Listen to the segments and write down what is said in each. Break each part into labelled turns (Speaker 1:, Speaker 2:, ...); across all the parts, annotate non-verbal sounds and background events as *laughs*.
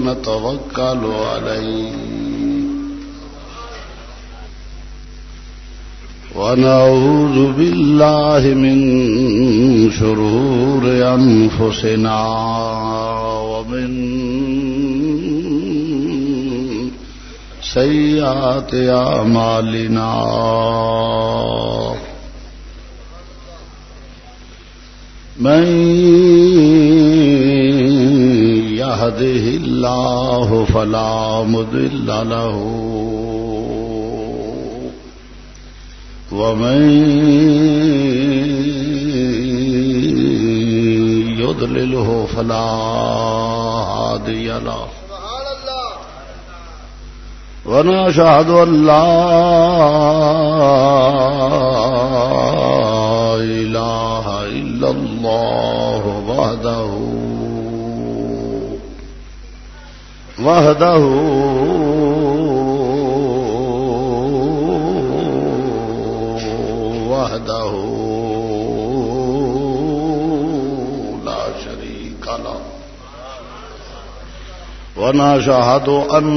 Speaker 1: ونتوكل عليه ونعوذ بالله من شرور أنفسنا ومن سيئات أعمالنا من يهده الله فلا مضل له. ومن يضلله فلا هادي له. ونشهد أن لا إله إلا الله وحده وحده وحده لا شريك له. ونشهد أن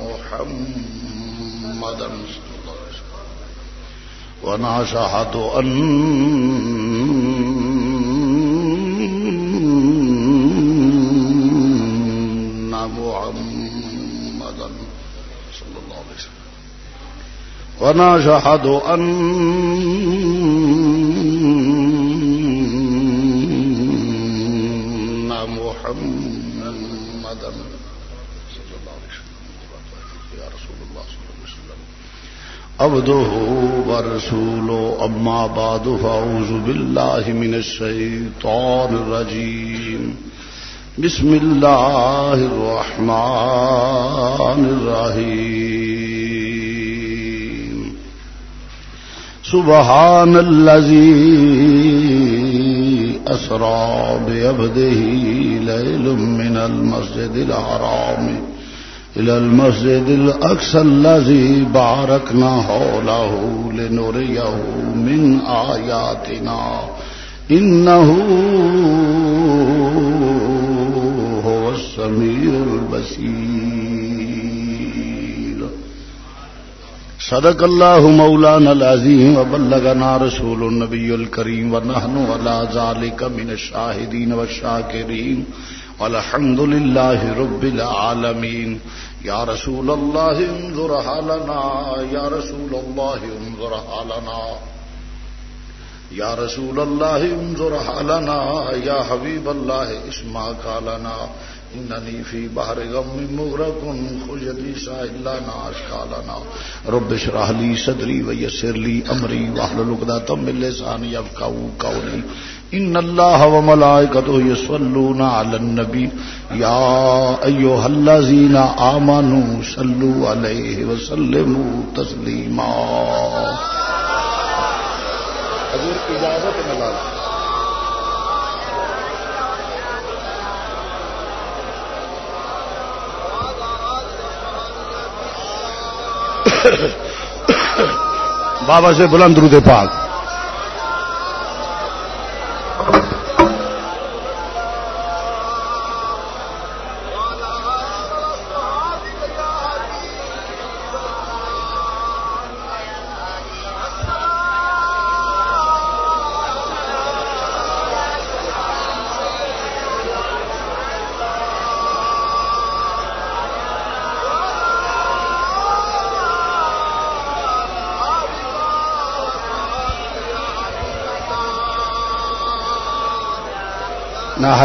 Speaker 1: محمدا ونشهد أن ونشهد أن محمدا صلى الله عليه وسلم. يا رسول الله صلى الله عليه وسلم. عبده ورسوله. أما بعد، فأعوذ بالله من الشيطان الرجيم. بسم الله الرحمن الرحيم. سبحان الذي أسرى بعبده ليل من المسجد الحرام إلى المسجد الأقصى الذي باركنا حوله لنريه من آياتنا إنه هو السميع البصير صدق الله مولانا العظيم وبلغنا رسول النبي الكريم ونحن على ذلك من الشاهدين والشاكرين والحمد لله رب العالمين يا رسول الله انظر حالنا يا رسول الله انظر حالنا يا رسول الله انظر حالنا يا حبيب الله اسمع قالنا إنني في بحر غم مغرق خجدي سائلنا أشكالنا رب اشرح لي صدري ويسر لي أمري واحلل عقدة من لساني يفقهوا قولي. إن الله وملائكته يصلون على النبي. يا أيها الذين آمنوا صلوا عليه وسلموا تسليما. حضور، اجازت ملال بابا سے بلند درود پاک۔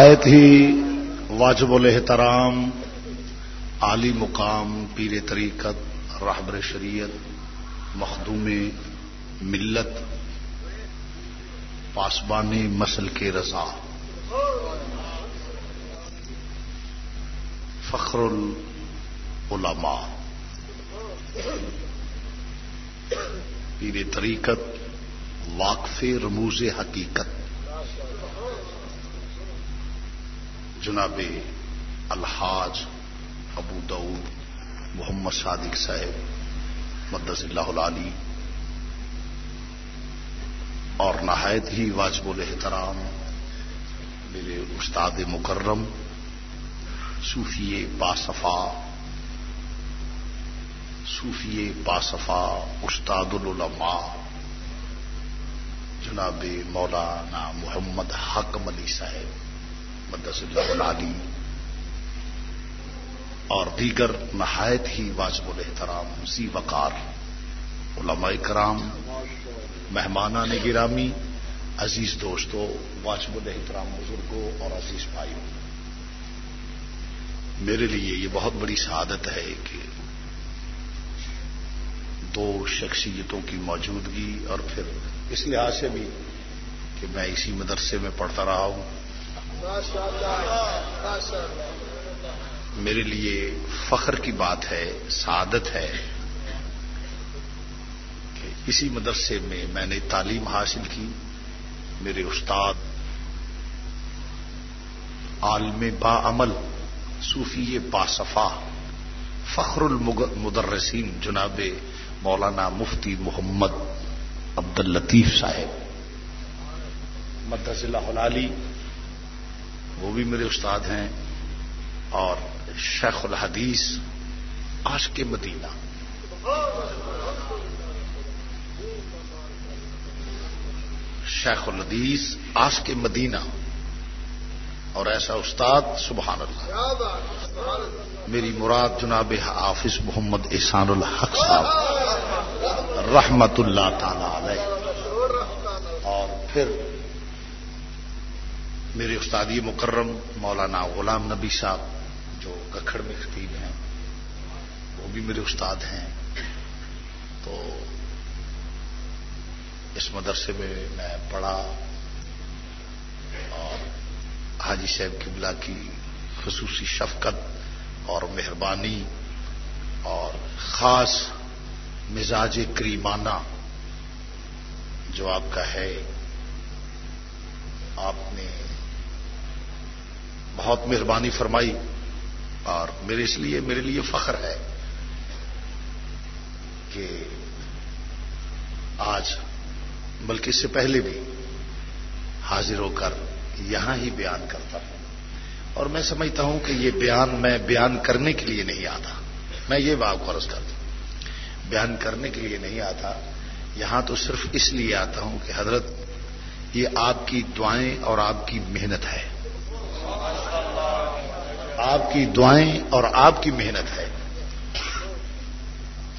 Speaker 1: نہایت ہی واجب الحترام عالی مقام، پیر طریقت، رہبر شریعت، مخدوم ملت، پاسبان مسل کے رضا۔ فخر العلماء۔ پیر طریقت، واقف رموز حقیقت۔ جناب الحاج ابو دعود محمد صادق صاحب مدس اللہ علی اور نہایت ہی واجب الحترام میرے استاد مکرم، صوفی باصفا صوفی باصفا استاد العلماء، جناب مولانا محمد حق ملی صاحب مدس اللہ علی اور دیگر نہایت ہی واجب الحترام سی وقار علماء کرام، مہمانہ نے گرامی عزیز دوستوں واجب الحترام بزرگوں اور عزیز بھائیوں، میرے لیے یہ بہت بڑی سعادت ہے کہ دو شخصیتوں کی موجودگی اور پھر اس لحاظ سے بھی کہ میں اسی مدرسے میں پڑھتا رہا ہوں میرے لیے فخر کی بات ہے، سعادت ہے کہ اسی مدرسے میں میں نے تعلیم حاصل کی۔ میرے استاد عالم با عمل صوفی باصفا، فخر المدرسین جناب مولانا مفتی محمد عبد الطیف صاحب مدرس اللہ علی وہ بھی میرے استاد ہیں اور شیخ الحدیث آش کے مدینہ۔ شیخ الحدیث آش کے مدینہ۔ اور ایسا استاد، سبحان اللہ۔ میری مراد جناب حافظ محمد احسان الحق صاحب، رحمت اللہ تعالی علیہ۔ اور پھر میرے استادی مکرم مولانا غلام نبی صاحب جو ککھڑ میں خطیب ہیں، وہ بھی میرے استاد ہیں۔ تو اس مدرسے میں میں پڑھا اور حاجی صاحب قبلہ کی خصوصی شفقت اور مہربانی اور خاص مزاج کریمانہ جو آپ کا ہے، آپ نے بہت مہربانی فرمائی اور میرے اس لیے میرے لیے فخر ہے کہ آج بلکہ اس سے پہلے بھی حاضر ہو کر یہاں ہی بیان کرتا ہوں۔ اور میں سمجھتا ہوں کہ یہ بیان میں بیان کرنے کے لیے نہیں آتا۔ میں یہ بات قرض کرتا ہوں۔ بیان کرنے کے لیے نہیں آتا۔ یہاں تو صرف اس لیے آتا ہوں کہ حضرت، یہ آپ کی دعائیں اور آپ کی محنت ہے۔ آپ کی دعائیں اور آپ کی محنت ہے۔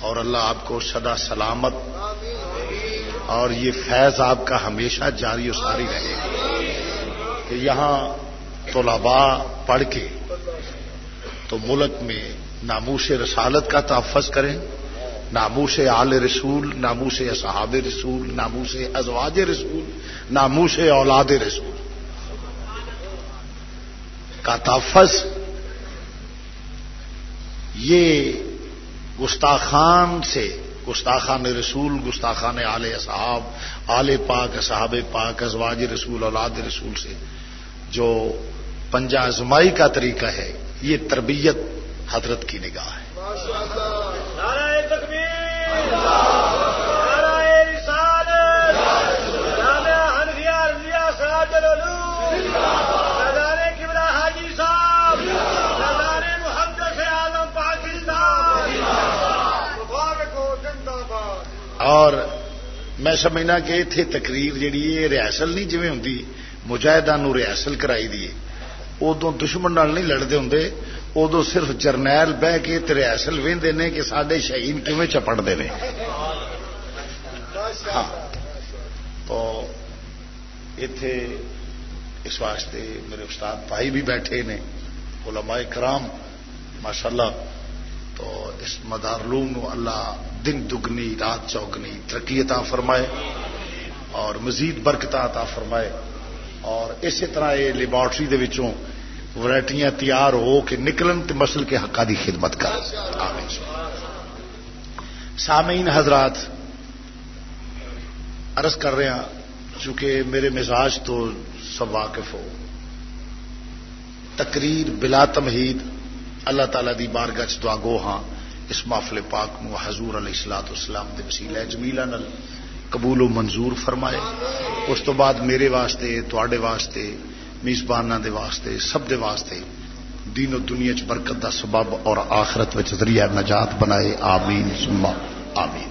Speaker 1: اور اللہ آپ کو سدا سلامت اور یہ فیض آپ کا ہمیشہ جاری و ساری رہے۔ گا کہ یہاں طلباء پڑھ کے تو ملک میں ناموس رسالت کا تحفظ کریں، ناموس آل رسول، ناموس اصحاب رسول، ناموس ازواج رسول، ناموس اولاد رسول۔ کا تحفظ۔ یہ گستاخان سے گستاخان رسول، گستاخان آل اصحاب، آل پاک، صحاب پاک، ازواج رسول، اولاد رسول سے جو پنجا ازمائی کا طریقہ ہے، یہ تربیت حضرت کی نگاہ ہے۔ اور میں سمجھنا کہ اتنے تقریر جیڑی ہے ریاسل نہیں جی ہوں مجاہدہ نو ریاسل کرائی دی ادو دشمن نال نہیں لڑتے ہوں ادو صرف جرنیل بہ کے ریاسل وہدے نے کہ سڈے شہید کیون چپڑتے ہیں ہاں۔ تو اتے اس واسطے میرے استاد بھائی بھی بیٹھے نے، علماء کرام، ماشاءاللہ۔ تو اس مدار لوم اللہ دن دگنی، رات چوگنی، ترقی عطا فرمائے اور مزید برکت عطا فرمائے۔ اور اسی طرح یہ لیبارٹری دے وچوں ورائٹیاں تیار ہو کے نکلن تے مسل کے حقا دی خدمت کر۔ سامعین حضرات، عرض کر رہے ہیں، چونکہ میرے مزاج تو سب واقف ہو۔ تقریر بلا تمہید، اللہ تعالی دی بارگاہ دعا گو ہاں۔ اس محفل پاک نو حضور علیہ السلاط اسلام کے وسیلہ جمیلا نل قبول و منظور فرمائے۔ اس تو بعد میرے واسطے تے واسطے میزبان دے واسطے، سب دے واسطے دین و دنیا چ برکت دا سبب اور آخرت وچ ذریعہ نجات بنائے۔ آمین۔ سما آمین۔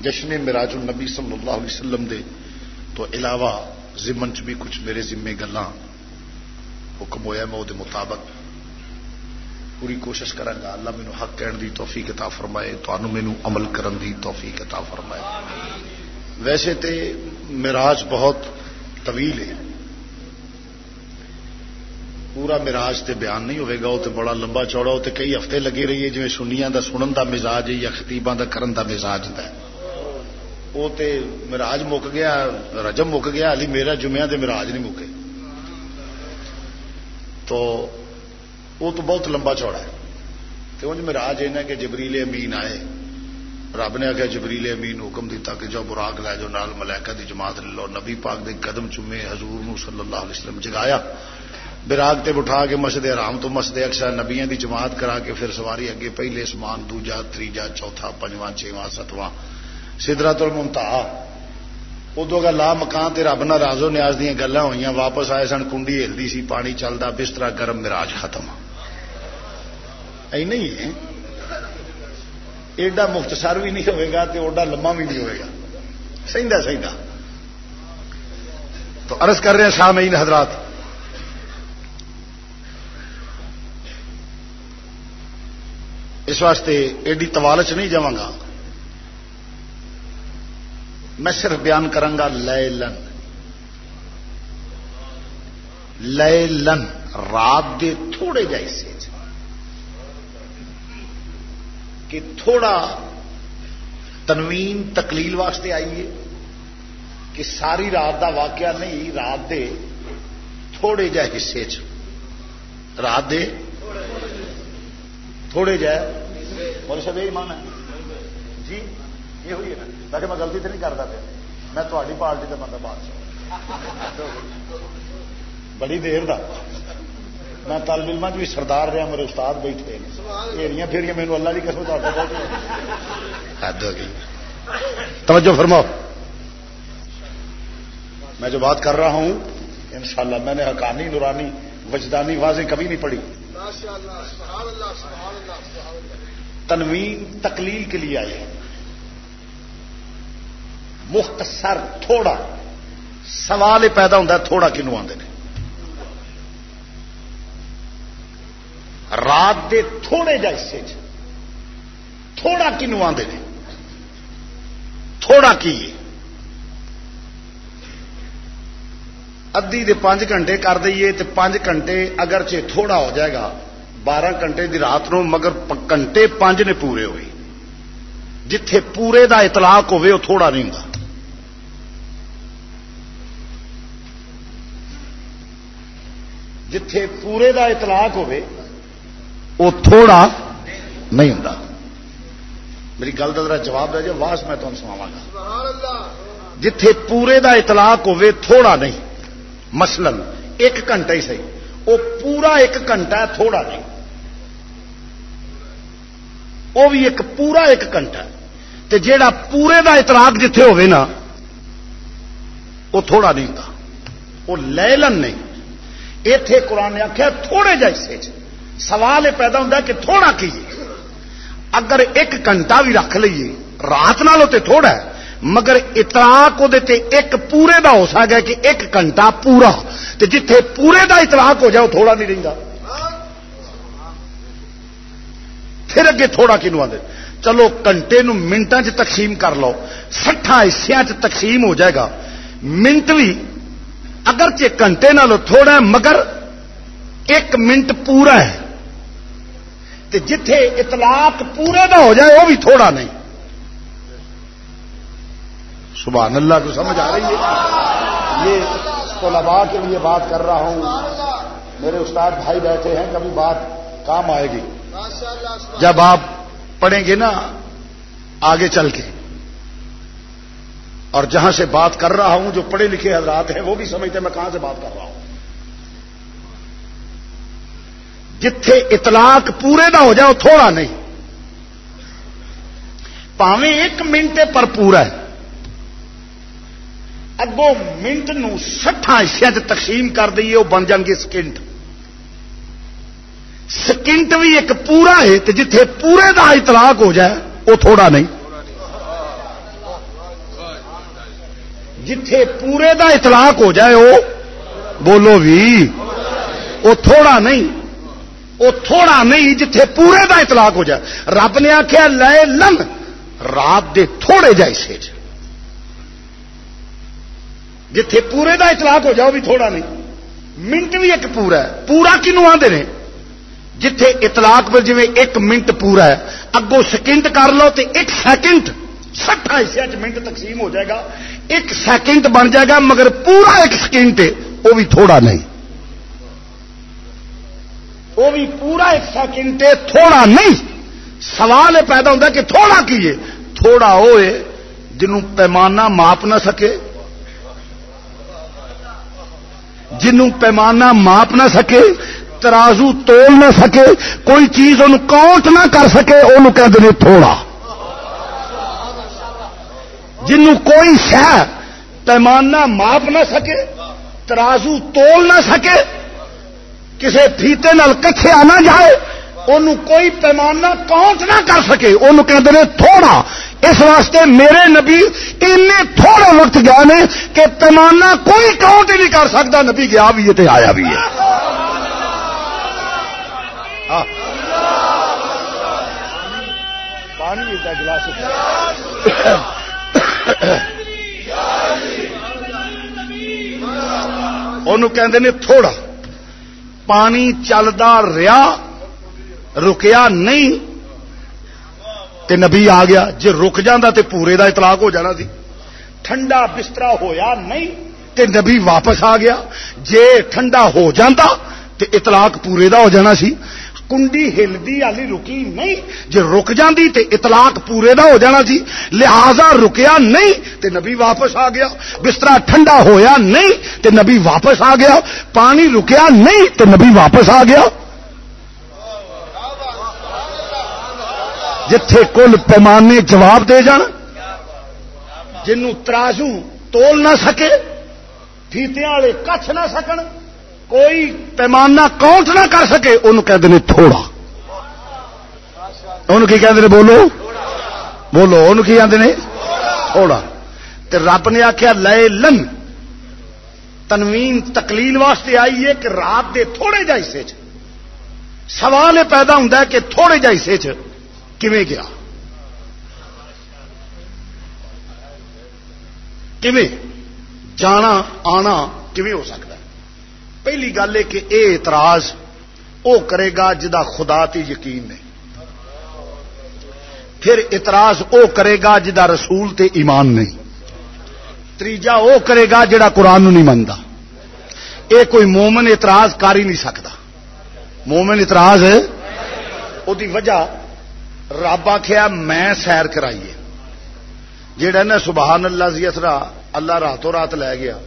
Speaker 1: جشن مراج النبی صلی اللہ علیہ وسلم دے تو علاوہ چ بھی کچھ میرے ذمے گلا حکم ہوا میں وہ مطابق پوری کوشش کرا اللہ مینو حق کہن دی توفیق عطا فرمائے تو مینو عمل کرن دی توفیق عطا فرمائے۔ ویسے تے مراج بہت طویل ہے۔ پورا مراج تے بیان نہیں ہوئے گا وہ بڑا لمبا چوڑا وہ کئی ہفتے لگے رہی ہے جی سنیا دا، سنن دا مزاج ہے یا خطیباں دا، کرن دا مزاج ہے وہ تے مراج مک گیا رجم مک گیا، علی میرا جمعہ دے مراج نہیں مکے۔ تو وہ تو بہت لمبا چوڑا ہے۔ تو انج مراج یہ کہ جبریل امین آئے۔ رب نے آخیا جبریل امین حکم دیتا کہ جو براغ لے جو نال ملائکہ دی جماعت لے لو۔ نبی پاک دے قدم چومے، حضور نو صلی اللہ علیہ وسلم جگایا۔ براگ تے بٹھا کے مسجد آرام تو مسجد اکثر نبیاں دی جماعت کرا کے پھر سواری اگے پہلے سمان دوجا تیجا چوتھا، پنجواں چھواں ستواں سدرا تل ممتا ادو کا لا مکان تے رب نہ رازو نیاز دیا گلا ہوئی واپس آئے سن، کنڈی ہلدی سی، پانی چلتا بستر گرم مراج ختم۔ نہیں ہے ایڈا مختصر بھی نہیں ہوئے گا تو ایڈا لما بھی نہیں ہوئے گا سہدا سہدا تو عرض کر رہے ہیں سامعین حضرات اس واسطے ایڈی توالچ نہیں جا گا میں صرف بیان کرا لے لن لے لن رات دے تھوڑے جائے کہ تھوڑا تنوین تکلیل واسطے آئیے کہ ساری رات دا واقعہ نہیں، رات دے تھوڑے جہ حصے چ۔ رات دے تھوڑے جائے اور سب یہی مان ہے۔ جی یہ ہوئی ہے نا۔ تاکہ میں غلطی تو نہیں کرتا پیا میں تھوڑی پارٹی کا بندہ بادشاہ بڑی دیر دا۔ میں طالب علم بھی سردار رہا میرے استاد بیٹھے ایڑیاں پھیڑیاں میرے اللہ کی قسم حد ہو گئی۔ توجہ فرماؤ۔ میں جو بات کر رہا ہوں انشاءاللہ میں نے حقانی نورانی وجدانی واضح کبھی نہیں پڑھی۔ تنوین تقلیل کے لیے آئی مختصر تھوڑا سوال پیدا ہوتا ہے تھوڑا کنو آتے ہیں رات دے تھوڑے جا حصے تھوڑا کنو آتے ہیں تھوڑا کی ادی دے پانچ گھنٹے کر دئیے تو پانچ گھنٹے اگر تھوڑا ہو جائے گا، بارہ گھنٹے دی رات نو، مگر گھنٹے پانچ نے پورے ہوئے۔ جتھے پورے دا اطلاق ہوے وہ تھوڑا نہیں ہوگا جتھے پورے دا اطلاق ہوے وہ تھوڑا نہیں ہوں میری گل کا ذرا جواب دے جائے واس میں تمہیں سناوا گا۔ جتھے پورے دا اطلاق ہوے تھوڑا نہیں۔ مثلا ایک گھنٹہ ہی صحیح۔ وہ پورا ایک گھنٹہ ہے، تھوڑا نہیں۔ وہ بھی ایک پورا ایک گھنٹہ تے جیڑا پورے دا اطلاق جتھے ہوئے نا، وہ تھوڑا نہیں ہوتا وہ لے لن نہیں۔ اتے قرآن نے آخیا تھوڑے جیسے۔ سوال یہ پیدا ہوتا کہ تھوڑا کی اگر ایک گھنٹہ بھی رکھ لیے رات نالوں تے تھوڑا ہے، مگر اطلاق وہ ایک پورے دا ہو سکتا ہے کہ ایک گھنٹہ پورا۔ تے جتھے پورے دا اطلاق ہو جائے وہ تھوڑا نہیں رہتا پھر اگے تھوڑا کنو آدھے چلو گھنٹے منٹان چ تقسیم کر لو سٹھا حصوں چ تقسیم ہو جائے گا۔ منٹ بھی اگر گھنٹے نالو تھوڑا ہے، مگر ایک منٹ پورا ہے۔ جتھے اطلاق پورے نہ ہو جائے، وہ بھی تھوڑا نہیں۔ سبحان اللہ کو سمجھ آ رہی ہے۔ یہ طلباء کے لیے بات کر رہا ہوں۔ میرے استاد بھائی بیٹھے ہیں، کبھی بات کام آئے گی۔ جب آپ پڑھیں گے نا، آگے چل کے۔ اور جہاں سے بات کر رہا ہوں، جو پڑھے لکھے حضرات ہیں، وہ بھی سمجھتے ہیں، میں کہاں سے بات کر رہا ہوں؟ جتھے اطلاق پورے نہ ہو جائے، وہ تھوڑا نہیں۔ پاویں ایک منٹ پر پورا ہے۔ اگو منٹ نو سٹھا تقسیم کر دئیے وہ بن جان گے سکنٹ سکنٹ بھی ایک پورا ہے تو جتھے پورے دا اطلاق ہو جائے، وہ تھوڑا نہیں۔ جتھے پورے دا اطلاق ہو جائے، وہ بولو بھی، وہ تھوڑا نہیں۔ وہ تھوڑا نہیں جتھے پورے دا اطلاق ہو جائے۔ رب نے آخیا لے لن، رات دے تھوڑے جائے جتھے پورے دا اطلاق ہو جائے، وہ بھی تھوڑا نہیں۔ منٹ بھی ایک پورا ہے۔ پورا کنو آدھے نے؟ جتھے اطلاق پر جی ایک منٹ پورا ہے۔ اگو سیکنڈ کر لو تو ایک سیکنڈ، سٹھا حصے منٹ تقسیم ہو جائے گا۔ ایک سیکنڈ بن جائے گا، مگر پورا ایک سیکنڈ وہ بھی تھوڑا نہیں۔ وہ بھی پورا ایک سیکنڈ تھوڑا نہیں۔ سوال یہ پیدا ہوتا کہ تھوڑا کیے تھوڑا ہوئے جنوں پیمانہ ماپ نہ سکے۔ جنوں پیمانہ ماپ نہ سکے، ترازو تول نہ سکے، کوئی چیز ان کاؤنٹ نہ کر سکے وہ کہ تھوڑا۔ جنوں کوئی شہ پیمانہ ماپ نہ سکے، ترازو تول نہ سکے کسی فیتے نال کچھ نہ جائے ان کوئی پیمانہ کاؤنٹ نہ کر سکے۔ ان کہ تھوڑا، اس واسطے میرے نبی ان تھوڑے وقت گئے نے کہ پیمانہ کوئی کاؤنٹ ہی نہیں کر سکتا۔ نبی گیا بھی ہے آیا بھی ہے۔ پانی گلاس کہ تھوڑا۔ پانی چلتا رہا رکیا نہیں، تے نبی آ گیا۔ جی رک جانا تے پورے دا اطلاق ہو جانا سی۔ ٹھنڈا بستر ہویا نہیں، تے نبی واپس آ گیا۔ جے ٹھنڈا ہو جاتا تے اطلاق پورے دا ہو جانا سی۔ کنڈی ہلدی والی رکی نہیں جی رک جاندی تے اطلاق پورے دا ہو جانا سی لہذا رکیا نہیں تے نبی واپس آ گیا بستر ٹھنڈا ہویا نہیں تے نبی واپس آ گیا، پانی رکیا نہیں تے نبی واپس آ گیا۔ جتھے کل پیمانے جواب دے جان، جنوں ترازو تول نہ سکے فیتیاں والے کچھ نہ سکن۔ کوئی پیمانہ کاؤنٹ نہ کر سکے، ان کہ تھوڑا۔ ان کی کہ بولو۔ بولو، ان کی آدھے تھوڑا۔ تے رب نے آخیا لے لن، تنوین تکلیل واسطے آئی ہے کہ رات دے تھوڑے جا حصے سوال یہ پیدا ہوتا ہے کہ تھوڑے جا حصے کیویں گیا؟ کیویں؟ جانا، آنا کیویں ہو سکتا؟ پہلی گل ہے کہ اے اعتراض او کرے گا جدا خدا تی یقین نے پھر اعتراض او کرے گا جدا رسول تے ایمان نہیں۔ تیجا او کرے گا جڑا قرآن نہیں منتا اے کوئی مومن اعتراض کر ہی نہیں سکتا مومن اعتراض او دی وجہ رب آخیا میں سیر کرائیے جہا نا سبحان اللہ زی اثرا اللہ راتوں رات لے گیا۔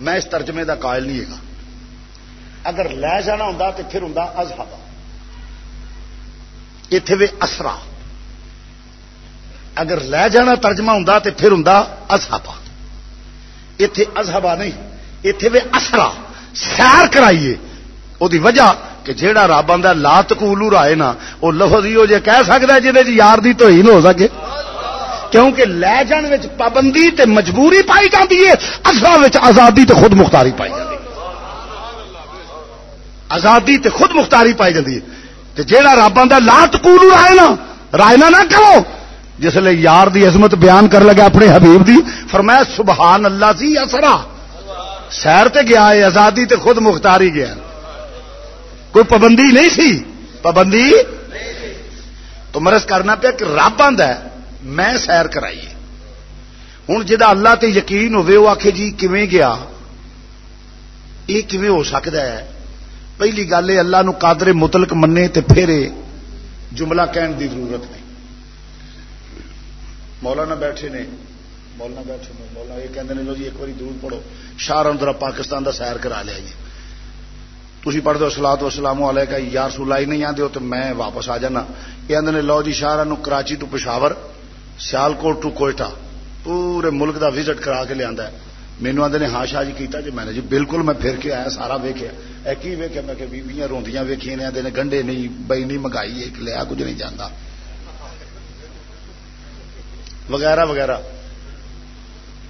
Speaker 1: میں اس ترجمے دا قائل نہیں ہے اگر لے جانا ہوں تو پھر ہوں ازہبا اتے وے اسرا۔ اگر لے جانا ترجمہ ہوں تو پھر ہوں ازہبا اتے ازہبا نہیں اتے وے اسرا۔ سیر کرائیے۔ وہ وجہ کہ جیڑا رب آدھا لا تکولو رائے نا وہ لفظ ہی جی کہہ سکتا ہے جی یار دی تو ہی نہ ہو سکے۔ کیونکہ لے جان پابندی تے مجبوری پائی جاتی ہے اصل آزادی تے خود مختاری پائی جاتی آزادی تے خود مختاری پائی جاتی ہے۔ تے جیڑا رب آدھا لا تکولو رائے نا رائے نہ کرو۔ جس لیے یار دی عظمت بیان کر لگا اپنے حبیب دی، فرمایا، سبحان اللہ سی اثرا۔ سیر تے گیا ہے، آزادی تے خود مختاری گیا کوئی پابندی نہیں سی؟ پابندی تو مرض کرنا پیا کہ رب آدھا میں سیر کرائیے ہوں جا اللہ تے یقین ہوے وہ آخے جی کیویں گیا؟ یہ کیویں ہو سکتا ہے؟ پہلی گل ہے اللہ نو قادر مطلق منے تے پھر جملہ کہن دی ضرورت نہیں۔ مولانا بیٹھے نے، مولانا بیٹھے نے، مولانا یہ کہتے ہیں لو جی ایک بار دور پڑھو، شاہ اندر پاکستان دا سیر کرا لیا جی۔ تھی پڑھ دو سلاد و سلام والے کا یار سلائی نہیں آتے ہو تو میں واپس آ جانا۔ یہ آدھے لو جی شاہ Karachi to Peshawar Sialkot to Quetta, پورے ملک دا وزٹ مینو آدھے ہاں شاہ جی کیتا جی میں نے جی بالکل میں پھر کے آیا سارا ویکیا اے ویکیا میں کہ بیبیاں روندیاں ویکیا نے آدھے گنڈے نہیں بئی نہیں منگائی ایک لیا کچھ نہیں جانا وغیرہ وغیرہ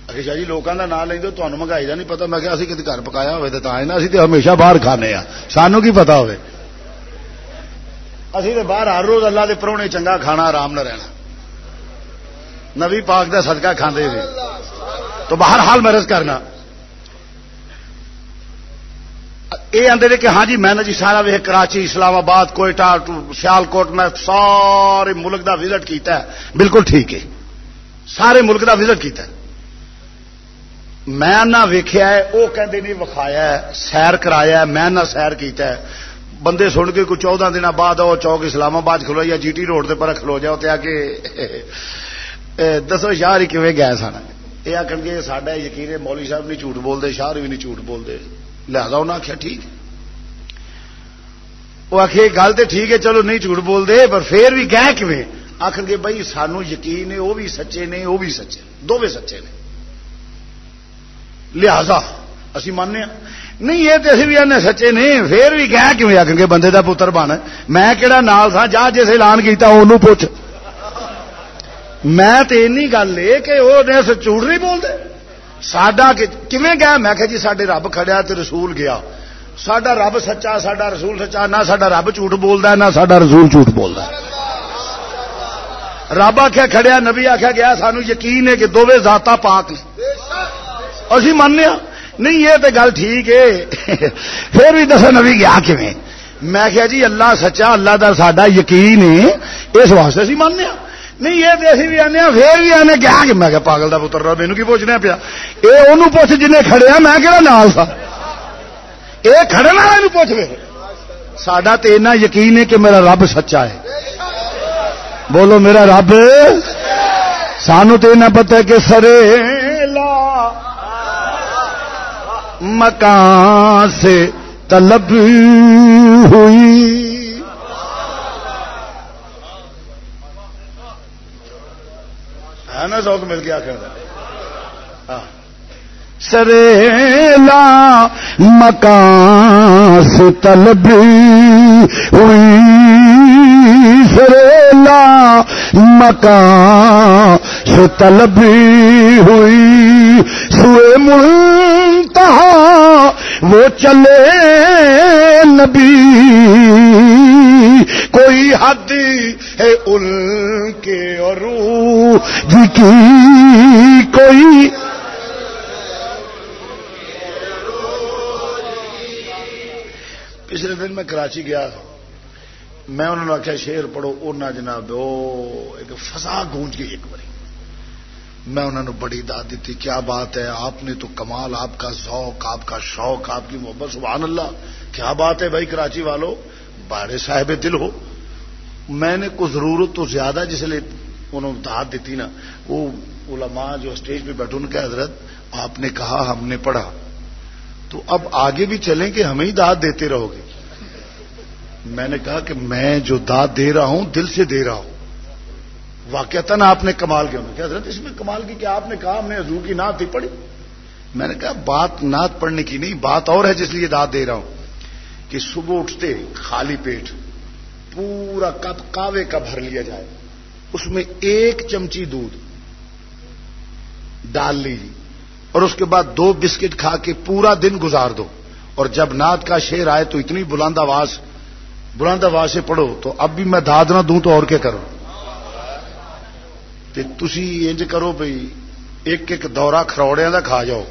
Speaker 1: اچھا شاہ جی لوگوں کا نام لیں تو مہنگائی کا نہیں پتا میں کہ کتنے گھر پکایا ہوئے تو اسی تو ہمیشہ باہر کھانے ہاں سانو کی پتا ہوئے اسی تو باہر ہر روز اللہ کے پرونے چنگا کھانا آرام نہ رہنا نبی پاک کا سدکا کھانے تو باہر حال مرض کرنا۔ یہ آدھے کہ ہاں جی میں نے جی سارا وی کراچی، اسلام آباد، کوئٹہ سیال کوٹ میں سارے ملک دا وزٹ کیتا ہے۔ بالکل ٹھیک ہے۔ سارے ملک دا وزٹ کیتا ہے۔ میں نہ ویخیا وہ کہتے نہیں وکھایا سیر کرایا میں نہ سیر کیتا ہے۔ بندے سن کے کوئی چودہ دن بعد وہ چوک اسلام آباد کھلو یا جی ٹی روڈ سے پر کھلو جاؤ تو آ کے دسو شاہ ہی کیون گئے سن۔ یہ آخر گے ساڈا یقین مولوی صاحب نہیں جھوٹ بولتے، شاہ بھی نہیں جھوٹ بولتے۔ لہذا انہیں آخیا ٹھیک۔ وہ آخ گل تو ٹھیک ہے، چلو نہیں جھوٹ بولتے، پر پھر بھی گئے کیون آخر گے، بھائی سانو یقین ہے، وہ بھی سچے نے، وہ بھی سچے۔ دونوں سچے نے۔ لہذا اسی ماننے ہاں۔ نہیں، یہ تو اسی بھی آنے سچے نہیں پھر بھی کہہ کیوں آ کے بندے دا پتر بن۔ میں کہڑا نال تھا جا جس اعلان کیتا انہوں پوچھ۔ میں تو این گل ہے کہ وہ جھوٹ نہیں بولتے سڈا کھے گیا؟ میں کہ جی سڈے رب کھڑیا تو رسول گیا۔ سڈا رب سچا سڈا رسول سچا، نہ سڈا رب جھوٹ بولتا نہ سڈا رسول جھوٹ بولتا رب آخیا کھڑیا، نبی آخیا گیا، سانو یقین ہے کہ دونوں ذاتا پاک اسی ماننے نہیں، یہ تو گل ٹھیک ہے پھر بھی دسا نبی گیا کھے میں کیا جی اللہ سچا، اللہ کا ساڈا یقین ہے۔ اس واسطے اسی ماننے نہیں، یہ تو اسی بھی آنے پھر بھی آنے گیا ہاں کہ میں کہ پاگل کا پتر رہا مینو کی پوچھنا پیا؟ یہ انہوں پوچھ جن کھڑیا میں کہڑا نال تھا یہ کھڑے والا پوچھ گئے سڈا تو اینا یقین ہے کہ میرا رب سچا ہے۔ بولو میرا رب، سانو تو پتا کہ سرے مکان سے طلب ہوئی۔ ہے نا ذوق مل گیا ہاں۔ سریلا مکان سے طلب ہوئی۔ سریلا مکان سے طلب ہوئی۔ سوئے منتہا وہ چلے نبی۔ کوئی حد ہے ان کے اور جی کی کوئی پچھلے دن میں کراچی گیا، میں انہوں نے آخیا شیر پڑھو ارنا جناب ایک فسا گونج گئی ایک باری میں انہوں نے بڑی داد دیتی، کیا بات ہے؟ آپ نے تو کمال، آپ کا ذوق، آپ کا شوق، آپ کی محبت، سبحان اللہ، کیا بات ہے بھائی کراچی والوں بارے صاحب دل ہو۔ میں نے کچھ ضرورت تو زیادہ جس لیے انہوں نے داد دیتی نا، وہ علماء جو اسٹیج پہ بیٹھے، ان کے حضرت، آپ نے کہا، ہم نے پڑھا۔ تو اب آگے بھی چلیں کہ ہمیں ہی داد دیتے رہو گے۔ میں نے کہا کہ میں جو داد دے رہا ہوں، دل سے دے رہا ہوں۔ واقعتا آپ نے کمال کیا کہ حضرت، اس میں کمال کی کیا آپ نے کہا میں حضور کی نعت ہی پڑھی۔ میں نے کہا، بات نعت پڑھنے کی نہیں، بات اور ہے جس لیے داد دے رہا ہوں۔ کہ صبح اٹھتے خالی پیٹ، پورا کپ کاوے کا بھر لیا جائے۔ اس میں ایک چمچی دودھ ڈال لیجیے۔ اور اس کے بعد دو بسکٹ کھا کے پورا دن گزار دو۔ اور جب نعت کا شیر آئے تو اتنی بلند آواز بلند آواز سے پڑھو تو اب بھی میں داد نہ دوں تو اور کیا کروں؟ تھی انج کرو بھائی ایک ایک دورہ کروڑیا کا کھا جاؤ۔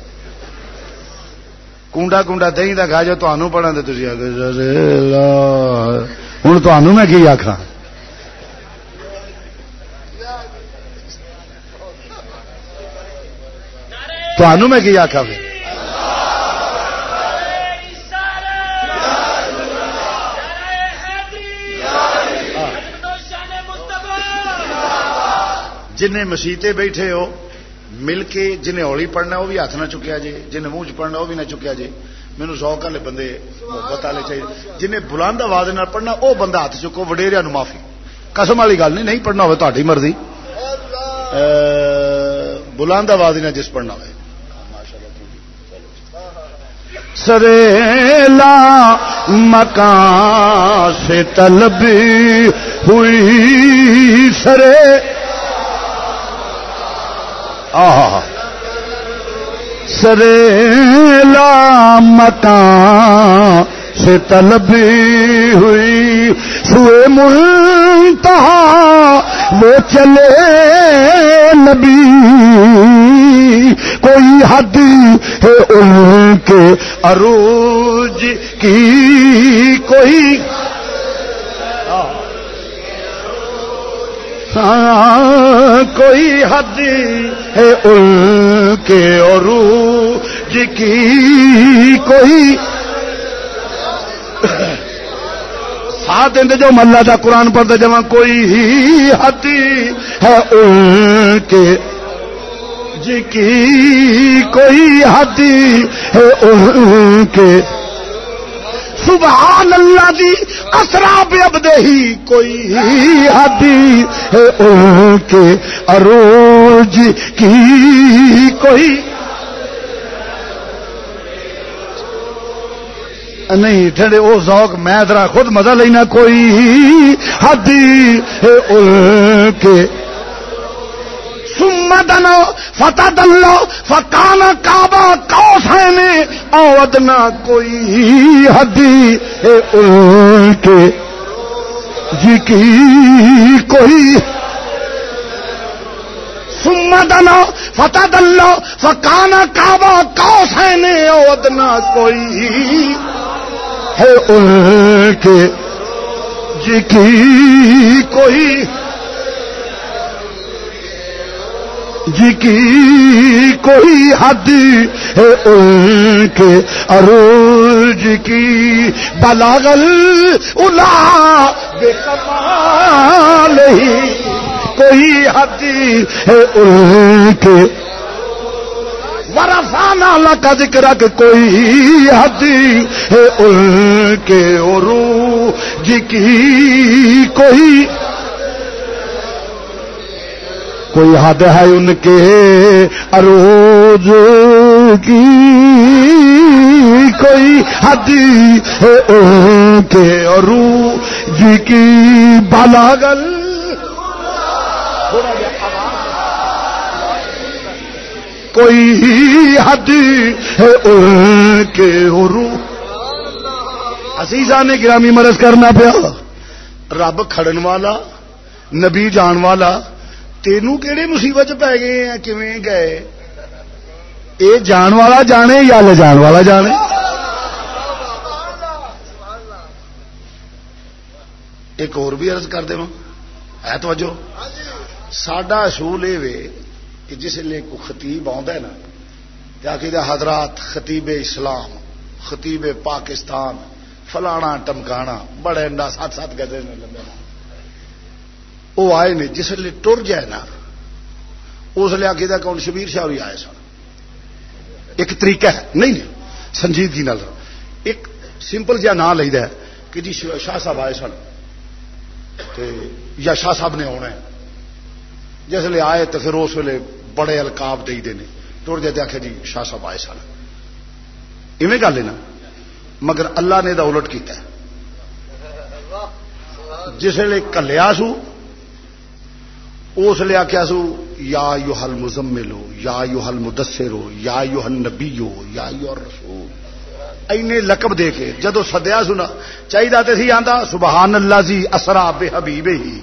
Speaker 1: کنڈا کنڈا دہی کا کھا جاؤ تمہوں پڑھا تو تھی ہوں تمہوں میں کی آخا تمہوں میں کی آخا بھی جن مسیطے بیٹھے ہو مل کے جنہیں ہولی پڑھنا وہ بھی ہاتھ نہ چکیا جے جنہیں منہ چ پڑھنا وہ بھی نہ چکیا جے۔ مینو سوک والے بندے محبت والے چاہیے۔ جنہیں بلند آواز پڑھنا وہ بندہ ہاتھ چکو وڈیریا نو معافی۔ قسم والی گل نہیں نہیں پڑھنا ہو تاری مرضی۔ بلند آواز نہ جس پڑھنا ہو سریلا مکان سے طلب ہوئی سرے سریلا مکان سے طلبی ہوئی، سوئے ملتا وہ چلے نبی۔ کوئی حد ہے ان کے عروج کی، کوئی کوئی حد ہے ان کے اور جی کی کوئی ساتھ دیں جو ملا دا قرآن پڑھتے جب کوئی ہی حد ہے ان کے جی کی کوئی حد ہے ان کے سبحان اللہ دی اسرا بے ابدے ہی کوئی حدی ہے ان کے اروج جی کی کوئی نہیں ٹھنڈے وہ ذوق میں ذرا خود مزہ لینا کوئی حدی ہے ان کے سمدنو فتح دلو فکان کعبہ کوسین اودنا کوئی حدی ان کے جی کی کوئی۔ سمدنو فتح دلو فکان کعبہ کوسین اودنا کوئی۔ ہے ان کے جی کی کوئی۔ جی کی کوئی حد ہے ان کے عروج کی بلاغل الا بے کمال ہی کوئی حد ہے ان کے ورفانا کا ذکر کہ کوئی حد ہے ان کے عروج کی کوئی کوئی حد ہے ان کے اروج کی؟ کوئی حد ہے ان کے اروج کی؟ بالاگل کوئی حد ہے ان کے عرو عزیزہ نے گرامی، مرض کرنا پیا۔ رب کھڑن والا، نبی جان والا تینوں کہڑے مصیبت پی گئے ہیں کیویں گئے اے جان والا جانے یا لے جان والا جانے ایک اور بھی عرض کر دے ہے توجہ ساڈا اصول یہ کہ جس لیے کو خطیب ہے نا کہ حضرات خطیب اسلام خطیب پاکستان فلانا ٹمکانا بڑے انڈا سات سات گدے وہ آئے نے جس لیے ٹر جائے نا، اس لیے آگے کون شبیر شاہ بھی آئے سن۔ ایک طریقہ ہے، نہیں سنجیدگی ایک سمپل جہا نام لے کہ جی شاہ صاحب آئے سن۔ یا شاہ صاحب نے آنا جس لیے آئے تو پھر اس ویلے بڑے القاب دے دے ٹر جائے آخر جی شاہ صاحب آئے سن۔ ایویں گل ہے نا؟ مگر اللہ نے الٹ کیتا جس ویلے کلیا سو اس لیا آخیا سو یا یو حل مزمل ہو یا یو حل مدثر ہو یا یو ہل نبی ہو یا یو رسول اینے لقب دے کے جدو سدیا سنا چاہیے سی آتا سبحان اللہ جی اسرا بے حبیب ہی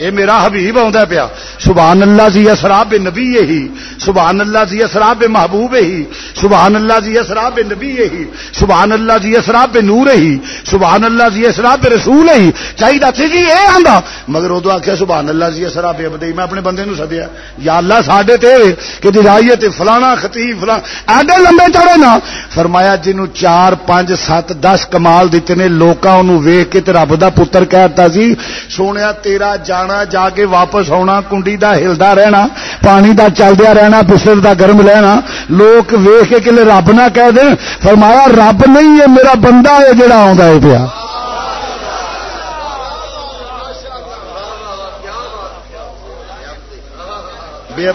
Speaker 1: یہ میرا حبیب آ پیا۔ سبحان اللہ جی اسراب نبی یہی۔ سبحان اللہ جی اسراب محبوب ہی سبحان اللہ جی اسراب نبی یہی۔ سبحان اللہ جی اسراب نور ہی سبحان اللہ جی اسراب رسول ہی چاہیے سی جی یہ آندا۔ مگر ادو آخیا سبحان اللہ جی اسراب ابدی۔ میں اپنے بندے نو سدیا یا اللہ ساڈے تے کہ جائیے فلانا خطیب فلاں ایڈے لمبے چڑھے نا۔ فرمایا جنوں چار پانچ سات، دس کمال دیتے نے، لوکاں اونوں ویکھ کے رب دا پتر کہتا سی سونیا تیرا جانا جا کے واپس آنا کنڈی دا ہلدا رہنا پانی دا چلدیا رہنا پسر دا گرم لینا لوگ ویخ کے لے رب نہ کہہ دیں فرمایا رب نہیں ہے میرا بندہ ہے جڑا آ پیا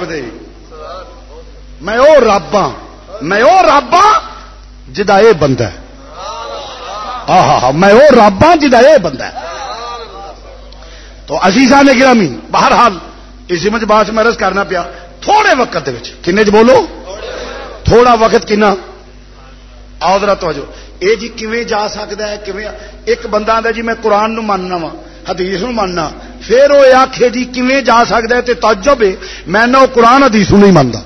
Speaker 1: میں او رب ہاں میں او رب ہاں جا یہ بندہ ہے میں وہ رب ہاں جا یہ بندہ ہے تو عزیزہ نے گرامی، بہرحال اسی مجھ بات میں کرنا پیا، تھوڑے وقت کنے چ بولو؟ تھوڑا وقت کنا؟ آدرا توجہ۔ اے جی کیویں جا سکتا ہے؟ کیویں؟ ایک بندہ آتا جی میں قرآن نو ماننا وا حدیث نو ماننا۔ پھر وہ آخے جی کیویں جا سکتا ہے؟ تے تجب ہے میں نہ قرآن حدیث نہیں مانتا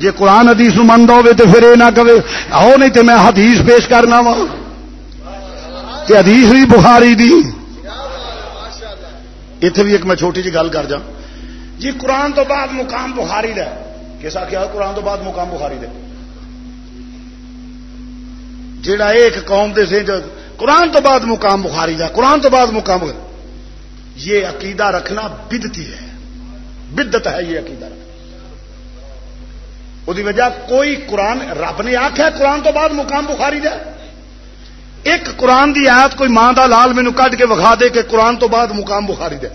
Speaker 1: جی قرآن حدیث نو مانتا ہوے تو پھر یہ نہ کہے آؤ نہیں تے میں حدیث پیش کرنا وا حدیث بھی بخاری دی۔ اتنے بھی ایک میں چھوٹی جی گل کر جا جی قرآن تو بعد مقام بخاری دا کس آخیا قرآن تو بعد مقام بخاری دے جڑا ایک قوم دے سے قرآن تو بعد مقام بخاری دا قرآن تو بعد مقام یہ عقیدہ رکھنا بدتی ہے بدت ہے یہ عقیدہ رکھنا وہ وجہ کوئی قرآن رب نے آخیا قرآن تو بعد مقام بخاری دا ایک قرآن دی آیت کوئی ماں دا لال مینو کٹ کے وکھا دے کہ قرآن تو بعد مقام بخاری دے۔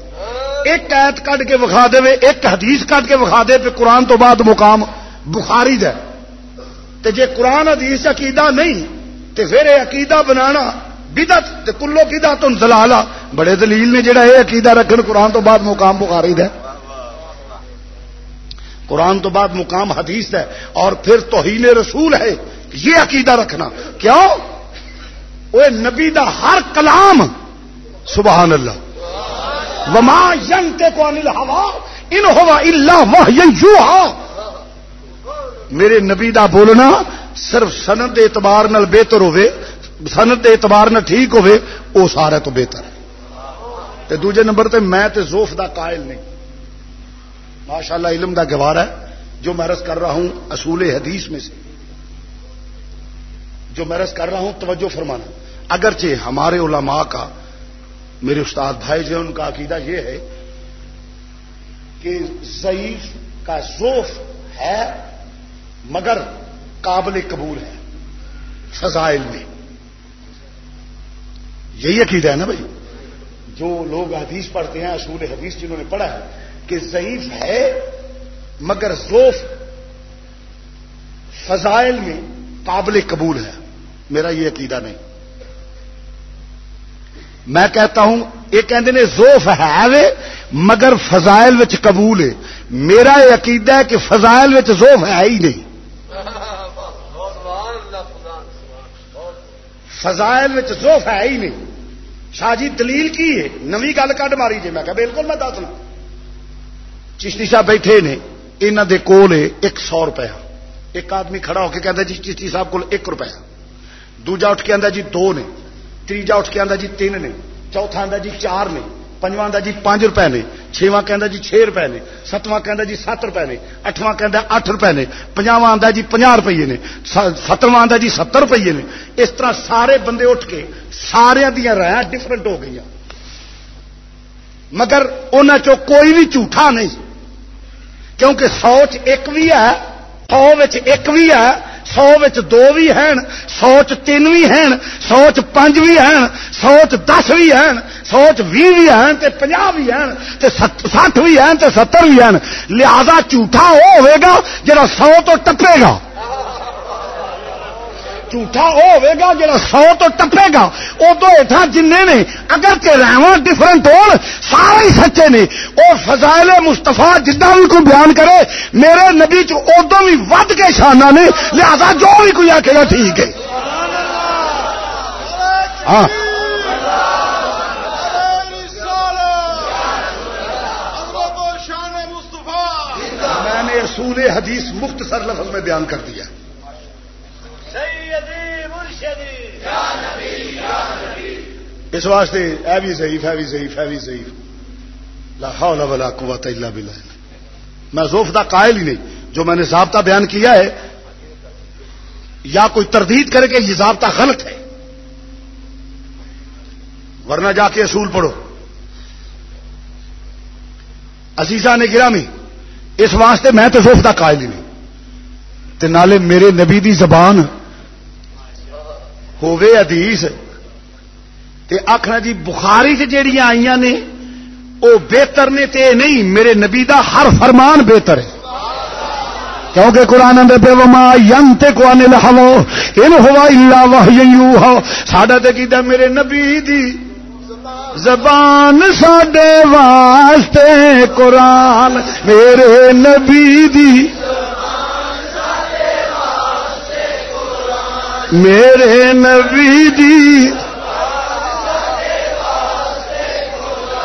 Speaker 1: ایک آیت کٹ کے وکھا دے، ایک حدیث کٹ کے وکھا دے پہ قرآن تو بعد مقام بخاری دے۔ تے جے قرآن، حدیث، عقیدہ نہیں، تے پھر یہ عقیدہ بنانا بدت تے کلو کیدا تم زلالا بڑے دلیل نے جڑا یہ عقیدہ رکھن قرآن تو بعد مقام بخاری دے۔ قرآن تو بعد مقام حدیث ہے اور پھر توہین رسول ہے یہ عقیدہ رکھنا۔ کیوں؟ وہ نبی دا ہر کلام، سبحان اللہ۔ وما کو انل ہوا ان ہوا اللہ میرے نبی دا بولنا صرف سنت اعتبار نال بہتر ہوے سنت اعتبار نال ٹھیک ہوے او سارے تو بہتر۔ ہے تے دوجے نمبر تے میں تے زوف دا قائل نہیں۔ ماشاءاللہ علم دا گوار ہے، جو میں کر رہا ہوں اصول حدیث میں سے۔ جو میں کر رہا ہوں، توجہ فرمانا۔ اگرچہ ہمارے علماء کا، میرے استاد بھائی جو ان کا عقیدہ یہ ہے کہ ضعیف کا ذوف ہے، مگر قابل قبول ہے، فضائل میں۔ یہی عقیدہ ہے نا بھائی؟ جو لوگ حدیث پڑھتے ہیں، اصول حدیث جنہوں نے پڑھا ہے، کہ ضعیف ہے، مگر ذوف فضائل میں قابل قبول ہے۔ میرا یہ عقیدہ نہیں۔ میں کہتا ہوں، یہ کہ زوف ہے وے، مگر فضائل وچ قبول ہے۔ میرا یہ عقیدہ ہے کہ فضائل وچ زوف ہے ہی نہیں۔ فضائل وچ زوف ہے ہی نہیں۔ شاہ جی دلیل کی ہے؟ نوی گل کڈ ماری جی میں بالکل میں دسنا چشتی صاحب بیٹھے نے انہوں دے کول ہے ایک سو روپیہ۔ ایک آدمی کھڑا ہو کے کہتا جی چشتی صاحب کو ایک روپیہ۔ دوجا اٹھ کے آدھا جی دو نے۔ تیجا اٹھ کے آدھا جی تین نے چوتھا آدھا جی چار نے پنجواں جی پانچ روپے نے چھواں کہ جی چھ روپے نے ستواں کہ جی سات روپے نے اٹھواں کہ اٹھ روپے نے پنجاواں آدھا جی پناہ روپیے نے ستواں آدھا جی ستر روپیے نے اس طرح سارے بندے اٹھ کے سارے دیا رایا ڈفرنٹ ہو گئی مگر ان کوئی بھی جھوٹا نہیں کیونکہ سوچ ایک بھی ہے سو ایک بھی ہے سو دو بھی ہیں سو تین بھی ہیں سو پانچ بھی ہیں سو دس بھی ہیں سو بھی بھی ہیں تے پناہ بھی ہیں تے سٹھ بھی ہیں تے ستر بھی ہیں لہذا جھوٹا وہ ہوئے گا جا سو تو ٹپے گا جھوٹا وہ ہوے گا سو تو ٹپے گا ادو ہٹا جن نے اگر کہ رہو ڈفرنٹ ہو سارے سچے نے۔ وہ فضائل مستفا جدہ بھی کوئی بیان کرے، میرے نبی چدو بھی ود کے شانہ نے، لہذا جو بھی کوئی آخے گا ٹھیک ہے۔ ہاں۔ میں نے رسول حدیث مختصر لفظ میں بیان کر دیا۔ اس واسطے اے بھی ضعیف ہے بھی ضعیف ہے بھی ضعیف۔ لا حول ولا قوت الا باللہ۔ میں ذوف کا قائل ہی نہیں۔ جو میں نے ضابطہ بیان کیا ہے، یا کوئی تردید کرے کہ یہ ضابطہ غلط ہے۔ ورنہ جا کے اصول پڑھو۔ عزیزہ نے گرا میں اس واسطے میں تو ذوف کا قائل ہی نہیں۔ تے نالے میرے نبی دی زبان ہووے حدیث۔ تے آخنا جی بخاری سے جیڑیاں آئی نے وہ بہتر نے تے نہیں، میرے نبی دا ہر فرمان بہتر ہے۔ کیونکہ قرآن اندر پہ وما ینتے کو آنے لہو ان ہوا الا وحی ساڈا تے کیتا میرے نبی دی زبان ساڈے واسطے قرآن، میرے نبی دی میرے نبی دی۔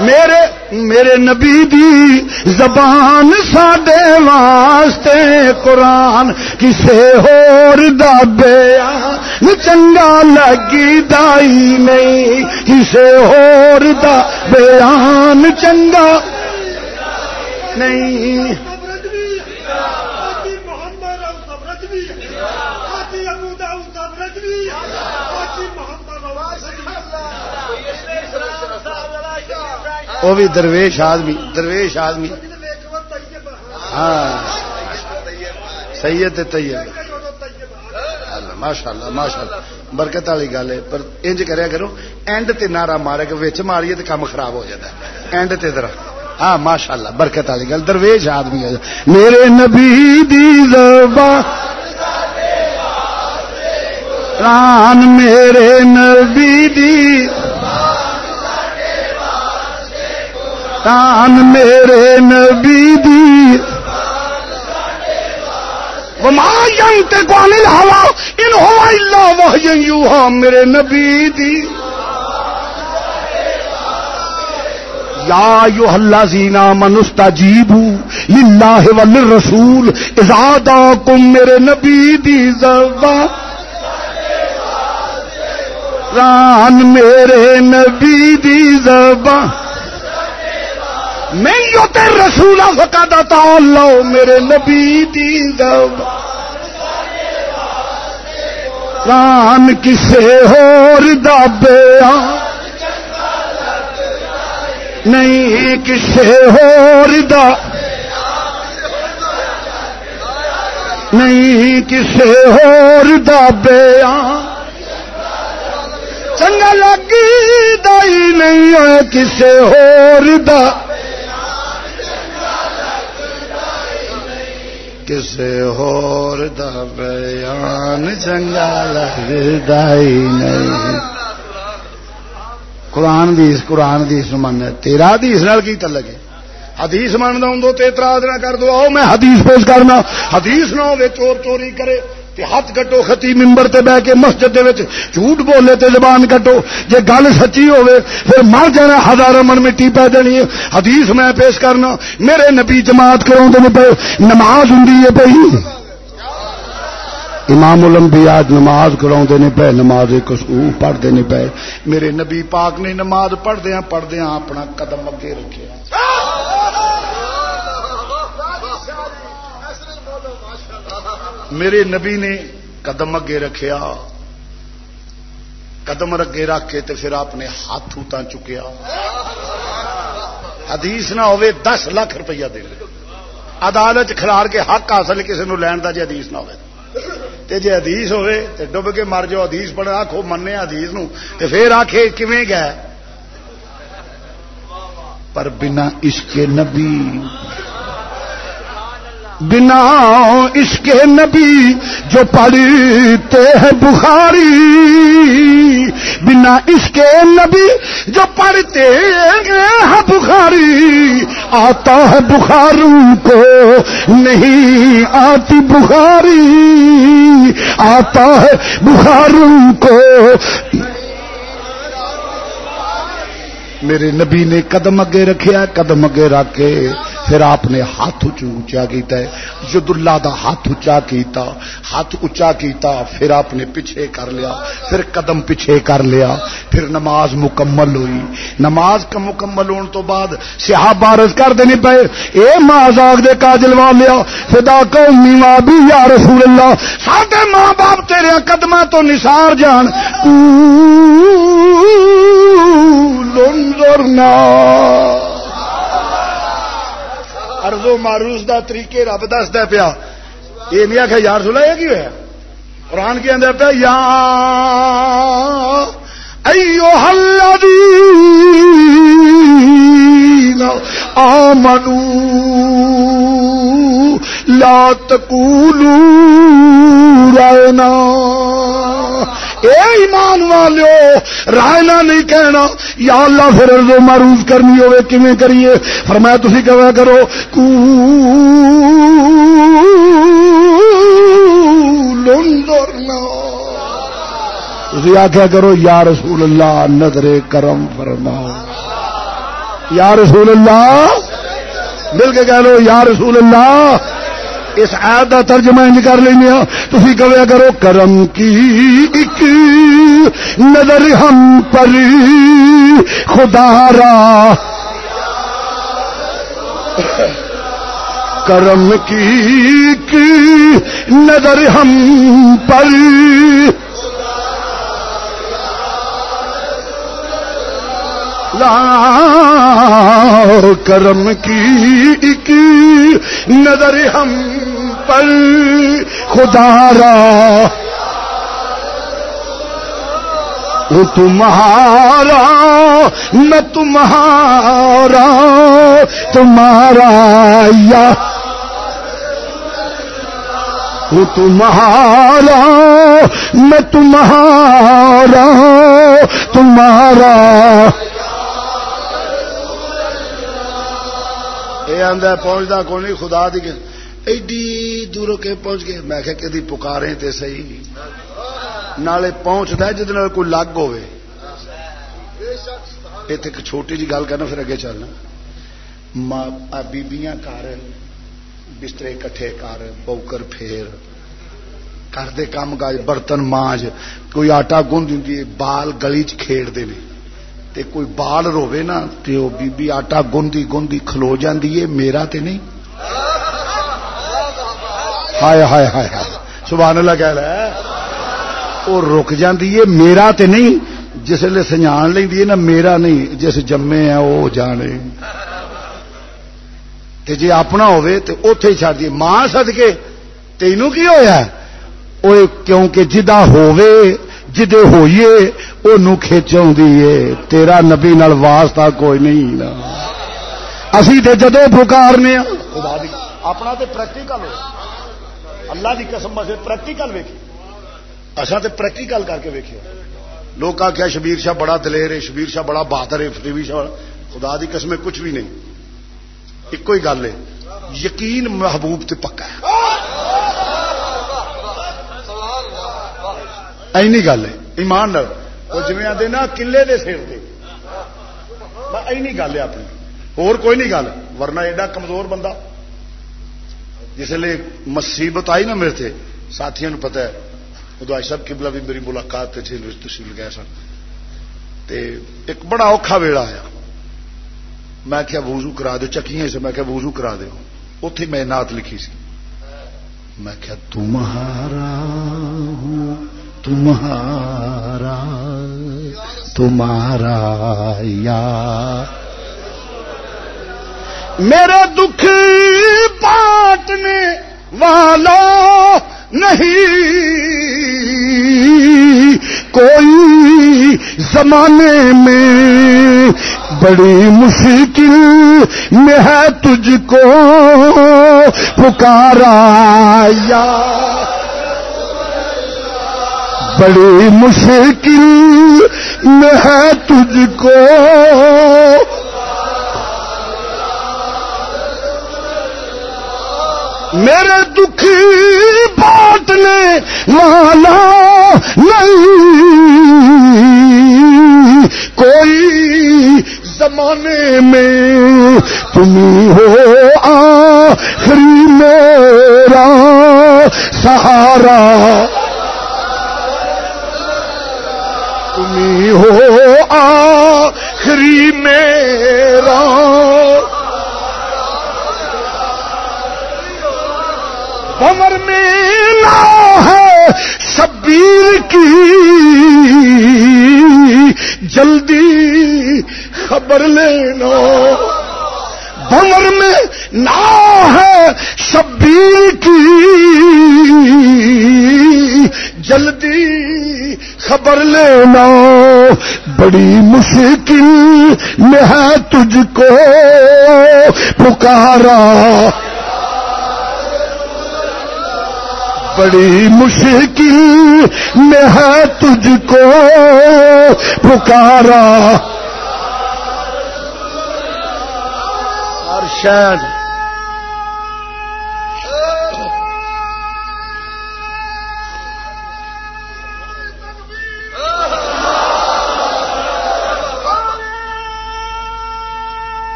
Speaker 1: میرے میرے نبی دی زبان ساڈے واسطے قرآن کسے ہور دا بیان چنگا لگی دائی نہیں۔ کسے ہور دا بیان چنگا نہیں۔ وہ بھی درویش آدمی درویش آدمی۔ ہاں۔ سید طیب۔ ماشاء اللہ ماشاء اللہ برکت والی گل ہے، پر انج کریا کرو، اینڈ تے نعرہ مارے کہ وچ ماریے تو کام خراب ہو جاتا ہے۔ اینڈ تے ذرا۔ ہاں ماشاء اللہ برکت والی گل۔ درویش آدمی ہے۔ میرے نبی دی زبان۔ ران میرے نبی دی تان میرے نبی دی۔ وما ینتے کو انل ہوا ان ہوا الا وحی یوہا میرے نبی دی۔ یا ایوہ الذین آمنوا استجیبوا للہ وللرسول، اذا دعاکم میرے نبی دی زبان ران میرے نبی دی زبان میں یو رسول فقد تعالو میرے نبی دی ران کسے ہور دا بیان۔ نہیں کسے ہور دا۔ نہیں کسے ہور دا بیان۔ چنگا لگی دائی نہیں ہے کسے ہور دا۔ کسے ہور دا بیان چنگا لگتا ہی نہیں۔ قرآن دیس قرآن دیس من تیرا دیس نال کی تعلق ہے؟ حدیث من دو تو اعتراض نہ کر دو آؤ میں حدیث پیش کرنا۔ حدیث نہ ہو چور چوری کرے۔ تے ہاتھ کٹو، خطی ممبر تے بہ کے مسجد دے وچ جھوٹ بولے تے زبان کٹو۔ جے گل سچی ہوے پھر مر جانا، ہزار من مٹی پہ دینی ہے۔ حدیث میں پیش کرنا، میرے نبی جماعت کروں تے پے، نماز ہوندی ہے پئی۔ امام الانبیاء نماز کراؤ نے پے، نماز کسو پڑھتے نہیں پے۔ میرے نبی پاک نے نماز پڑھدیا پڑھدیا اپنا قدم اگے رکھے۔ میرے نبی نے قدم اگے رکھیا۔ قدم اگے رکھ کے تو پھر اپنے ہاتھ اتنا چکیا۔ حدیث نہ ہوئے دس لاکھ روپیہ دے۔ عدالت کھلار کے حق حاصل کسی نو لین دا جی حدیث نہ ہوئے۔ تے جی حدیث ہوئے تے ڈب کے مر جاؤ، حدیث پڑھا آخو منے حدیث نو۔ تے پھر آخے کیویں گئے؟ پر بنا عشق نبی۔ بنا اس کے نبی جو پڑھتے ہیں بخاری۔ بنا اس کے نبی جو پڑھتے ہیں بخاری۔ آتا ہے بخاروں کو، نہیں آتی بخاری۔ آتا ہے بخاروں کو۔ میرے نبی نے قدم اگے رکھیا قدم اگے رکھ کے پھر آپ نے ہاتھ اچا کیتا ہے۔ جد اللہ دا ہاتھ اچا کیتا۔ ہاتھ اچا کیتا، پھر آپ نے پیچھے کر لیا۔ پھر قدم پیچھے کر لیا۔ پھر نماز مکمل ہوئی۔ نماز کا مکمل ہونے تو بعد سیاح بارش کر دینی پے، اے ماں زاگ دے کاجل لیا فدا قومی ماں بھی یا رسول اللہ، ساڈے ماں باپ تیرے قدم تو نثار جان۔ لنظرنا ارزو ماروس دا طریقے رب دستا پیا۔ یہ نہیں آخیا یار سلا یہ کی ہوا قرآن کے اندر پیا یا ایو الذین آمنو لا تقولوا رائنا اے ایمان والو رائنا نہیں کہنا۔ یا اللہ پھر ارزو معروف کرنی ہوئے، کیویں کریے؟ فرمایا تسی کہا کرو کو تھی آخیا کرو، یا رسول اللہ، نظر کرم فرماؤ یا رسول اللہ، مل کے کہہ لو، یا رسول اللہ اس آیت کا ترجمہ انج کر لینا ہاں۔ تھی کہا کرو کرم کی ایک نظر ہم پر، خدا را۔ کرم کی نظر ہم پر۔ کرم کی نظر ہم پر خدا را۔ تمہارا میں تمہارا تمہارا یا۔ تمہارا میں تمہارا تمہارا۔ یہ آدھا پہنچتا کون نہیں؟ خدا دی ایڈی دور کے پہنچ گئے۔ میں کہ کدی پکارے تے صحیح۔ نالے پہنچتا ہے جہد کوئی لگ ہوے ایک چھوٹی جی گل کرنا، پھر اگے چلنا۔ بیبیاں کر، بسترے کٹھے کر، بوکر پھیر۔ کر دے کام کاج، برتن مانج کوئی آٹا گند دیں بال گلی چیڑتے ہیں۔ تے کوئی بال روے نا تے وہ بی بی آٹا گوندی گوندی کھلو جاندی ہے، میرا تے نہیں۔ ہائے ہائے ہائے ہائے۔ سبحان اللہ کہہ رہا ہے۔ وہ رک جاندی ہے، میرا تے نہیں۔ جس لے سنجان لیندی ہے نا، میرا نہیں۔ جس جمے ہیں وہ جانے۔ تے جی اپنا ہوئے تے اوتھے ہی چھڑ دی ماں صدقے، تینوں کی ہویا ہے؟ وہ کیونکہ جدا ہوئے جدے ہوئیے وہ کھچوں تیرا نبی نال واسطہ کوئی نہیں نا۔ اسی تے جدو پکارنے اپنا تے پریکٹیکل ہو اللہ کی قسم سے پریکٹیکل ویکھی۔ اصا تے پریکٹیکل کر کے ویکھے لوگ آخیا شبیر شاہ بڑا دلیر ہے، شبیر شاہ بڑا بہادر ہے شبیر شاہ۔ خدا دی قسم کچھ بھی نہیں۔ ایک ہی گل ہے۔ یقین محبوب تے پکا ہے۔ اینی گل ہے ایمان وہ جی آتے نا کلے دے سر سے اینی گل ہے اپنی اور کوئی نہیں گل ورنہ ایڈا کمزور بندہ جس لیے مصیبت آئی نا میرے سے ساتھی پتا ہے ادو آج سب کبلا بھی میری ملاقات تشریف گئے سن تے ایک بڑا اوکھا ویڑا آیا میں کیا وضو کرا دو چکیاں سے میں کیا وضو کرا دو اتے میں نعت لکھی سی میں کیا تمہارا ہوں تمہارا تمہارا یا۔ میرے دکھ پاٹنے والا نہیں۔ کوئی زمانے میں بڑی مشکل میں ہے تجھ کو پکارا یا۔ بڑی مشکل میں ہے تجھ کو میرے دکھی بات نے مانا نہیں۔ کوئی زمانے میں تم ہو آخری میرا سہارا۔ تمہیں ہو آخری میرا۔ عمر میلا ہے شبیر کی۔ جلدی خبر لینا۔ بمر میں نہ ہے شبیر کی۔ جلدی خبر لینا بڑی مشکل میں ہے تجھ کو۔ پکارا۔ بڑی مشکل میں ہے تجھ کو۔ پکارا۔ اور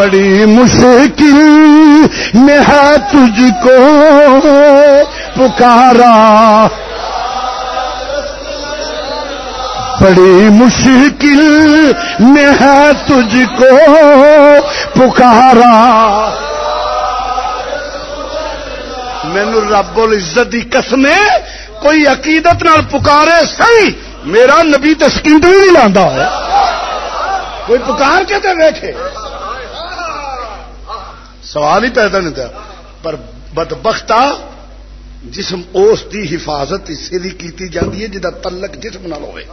Speaker 1: بڑی مشکل میں ہے تجھ کو پکارا۔ بڑی مشکل میں ہے تجھ کو پکارا۔ مینو رب العزت کی قسمیں کوئی عقیدت نال پکارے سی میرا نبی تو سکنڈ بھی نہیں لانا کوئی پکار کے تو ویٹے سوال ہی پیدا نہیں تھا۔ پر بدبختہ جسم اس دی حفاظت اسی لیے کی جاتی ہے جہاں تلک جسم نہ ہوئے۔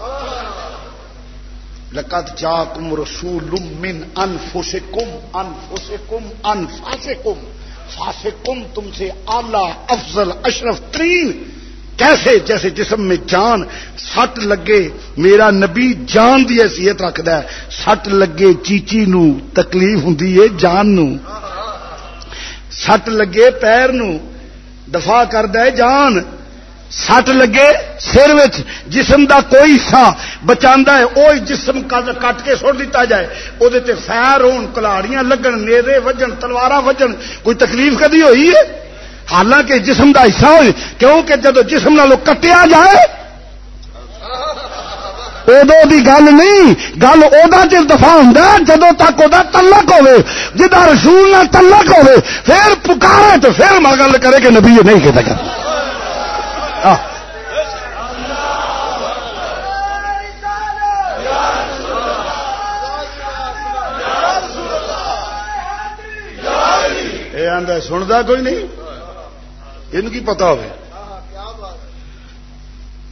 Speaker 1: لقد جاکم رسول من انفسکم انفسکم انفاسکم فاسکم تم سے اعلی افضل اشرف ترین۔ کیسے؟ جیسے جسم میں جان، سٹ لگے۔ میرا نبی جان دی حیثیت رکھد ہے۔ سٹ لگے چیچی نو تکلیف ہوں جان نو۔ سٹ لگے پیر نو دفاع کر دے جان سٹ لگے سر جسم دا کوئی حصہ بچا ہے وہ جسم کٹ کے سٹ دیتا جائے وہ فیر ہون کلاڑیاں لگن نیرے وجن تلوار وجن کوئی تکلیف کدی ہوئی ہے حالانکہ جسم دا حصہ ہوئی کیونکہ جدو جسم نالو کٹیا جائے ادو کی گل نہیں، گل ادا چ دفاع ہوں جدو تک وہ تلک ہوے جا رسول نہ تلک ہوے پھر پکارے تو پھر میں گل کرے کہ نبی نہیں کہتا کر سنتا کوئی نہیں؟ ان کی پتا ہوئے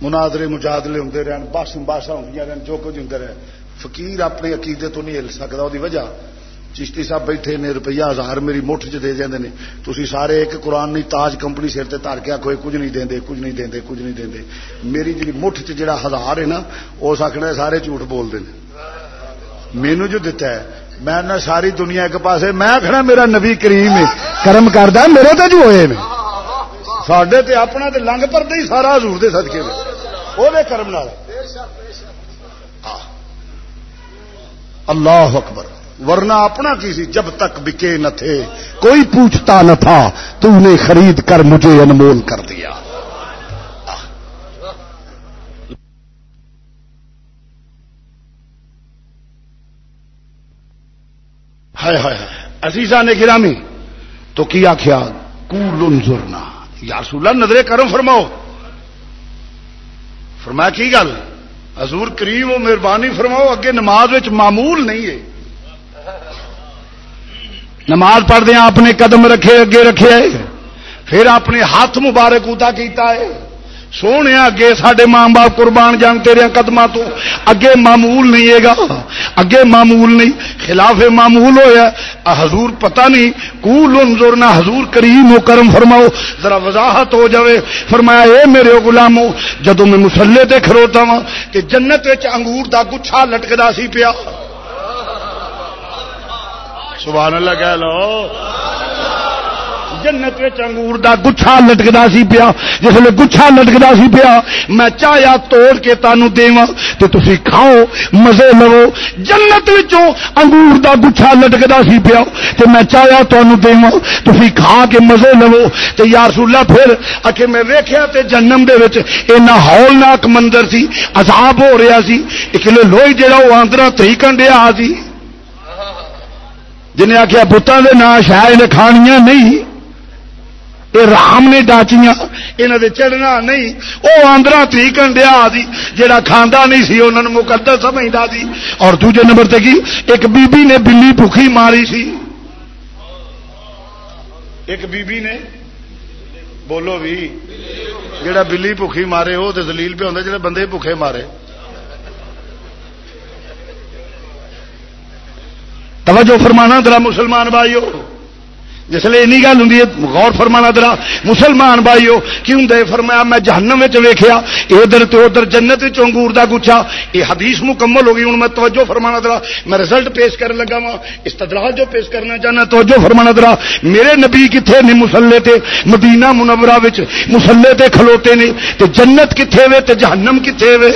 Speaker 1: منادرے مجادلے ہوں رہن بس باسا ہوں رہن، جو کچھ ہوں رہے۔ فقیر اپنے عقیدے تو نہیں ہل سکتا وہ وجہ چشتی صاحب بیٹھے نے روپیہ ہزار میری مٹھ چ دے جاتے ہیں تھی سارے ایک قرآن نہیں تاج کمپنی سر سے تر کے آخو کچھ نہیں دیں کچھ نہیں دیں کچھ نہیں دیں میری جی مٹھ چ جڑا ہزار ہے نا اس آخنا سارے جھوٹ بولتے ہیں مینو جو دتا ہے، میں نہ ساری دنیا ایک پاس میں آخنا میرا نبی کریم کرم کردہ میرے تو جو ہوئے سڈے تے اپنا تے لنگ پر ہی سارا ہزور دے سدکے وہ کرم نال اللہ اکبر ورنہ اپنا کسی جب تک بکے نہ تھے کوئی پوچھتا نہ تھا تو نے خرید کر مجھے انمول کر دیا ہائے ہائے عزیزہ نے گرامی تو کیا خیال کول ضرور یا رسول اللہ نظرے کرم فرماؤ۔ فرمایا، کی گل؟ حضور کریم و مہربانی فرماؤ، اگے نماز معمول نہیں ہے۔ نماز پڑھدیا اپنے قدم رکھے، اگے رکھے۔ پھر اپنے ہاتھ مبارک ادا کیتا ہے۔ سونے اگے سڈے ماں باپ قربان جان تیرے قدم تو۔ اگے معمول نہیں ہے گا۔ اگے معمول نہیں۔ خلاف معمول ہوا حضور پتہ نہیں۔ کول انظر نہ حضور کریم و کرم فرماؤ۔ ذرا وضاحت ہو جاوے۔ فرمایا، اے میرے غلامو جدو میں مسلے تے کھروتا وا کہ جنت وچ انگور دا گچھا لٹکدا سی پیا۔ سبحان اللہ، کہہ لو۔ جنت انگور دا گچھا لٹکتا سی پیا۔ جس نے گچھا لٹکتا سی پیا، میں چاہیا توڑ کے تانوں دیواں تے تسی کھاؤ، مزے لو۔ جنت وچوں انگور دا گچھا لٹکتا سی پیا تے میں چاہیا تانوں دیواں، تسی کھا کے مزے لو۔ تے یا رسول اللہ پھر اکھے میں ویکھیا تے جنم دے وچ اینا ہولناک منظر سی، عذاب ہو رہا سی۔ ایک لوئی جڑا وہ آندرا تریکن دیا سی۔ جنہیں آخیا بتان کے نام شاید کھانیاں نہیں۔ یہ رام نے ڈاچیاں یہاں دے چڑھنا نہیں وہ آندرا تھی کنڈیا سی جہاں کھانا نہیں سی انہوں نے مقدر سمجھتا سی اور دوجے نمبر تے کی ایک بی بی نے بلی بھوکھی ماری سی ایک بی بی نے بولو بھی جڑا بلی بھوکھی مارے وہ تو دلیل پہ ہوتا جڑے بندے بھوکھے مارے توجہ فرمانا درا مسلمان بھائیو جس لیے این گل ہوں غور فرمانا درا مسلمان بھائیو، کیوں دے فرمایا، میں جہنم ویخیا ادھر تو ادھر جنت انگور دا گچھا۔ یہ حدیث مکمل ہو گئی ہوں میں توجہ فرمانا درا میں رزلٹ پیش کر لگا وا استدلال جو پیش کرنا چاہنا، توجہ فرمانا درا میرے نبی کتنے نے مسلے تے، مدینہ منورہ مسلے تے کھلوتے نے، تے جنت کتنے وے، تے جہنم کتنے وے۔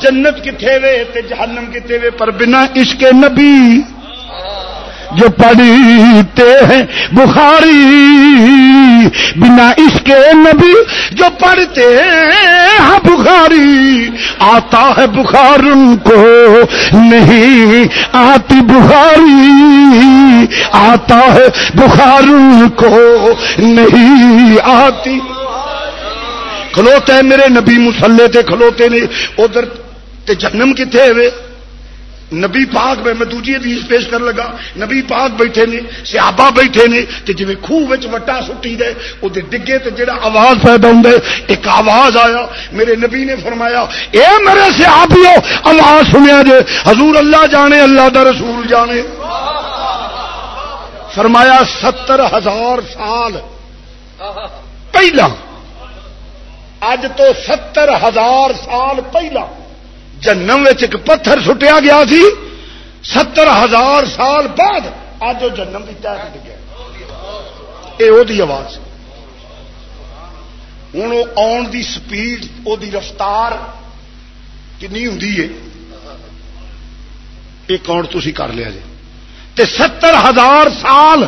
Speaker 1: جنت کتنے وے، تے جہنم کتنے وے، پر بنا عشق نبی۔ جو پڑھتے ہیں بخاری، بنا اس کے نبی جو پڑھتے ہیں ہاں بخاری، آتا ہے بخار ان کو، نہیں آتی بخاری، آتا ہے بخار ان کو، نہیں آتی کھلوتے میرے نبی مسلے تے کھلوتے نے ادھر جنم کتنے ہوئے نبی پاک میں میں دوجی حدیث پیش کر لگا۔ نبی پاک بیٹھے نے سیابا بیٹھے نے، تے جی خوہ وٹا سٹی دے وہ ڈگے تے جڑا آواز پیدا ہوں ایک آواز آیا۔ میرے نبی نے فرمایا، اے میرے سیابیو آواز سنیا جے۔ حضور اللہ جانے، اللہ دا رسول جانے۔ فرمایا، ستر ہزار سال پہلا۔ اج تو ستر ہزار سال پہلا۔ جنم ایک پتھر سٹیا گیا سی، ستر ہزار سال بعد اج وہ جنم کی تہ ٹک گیا۔ یہ آواز۔ ہوں آن دی سپیڈ وہ رفتار کنی ہوں یہ کاؤنٹ تھی کر لیا جی؟ تے ستر ہزار سال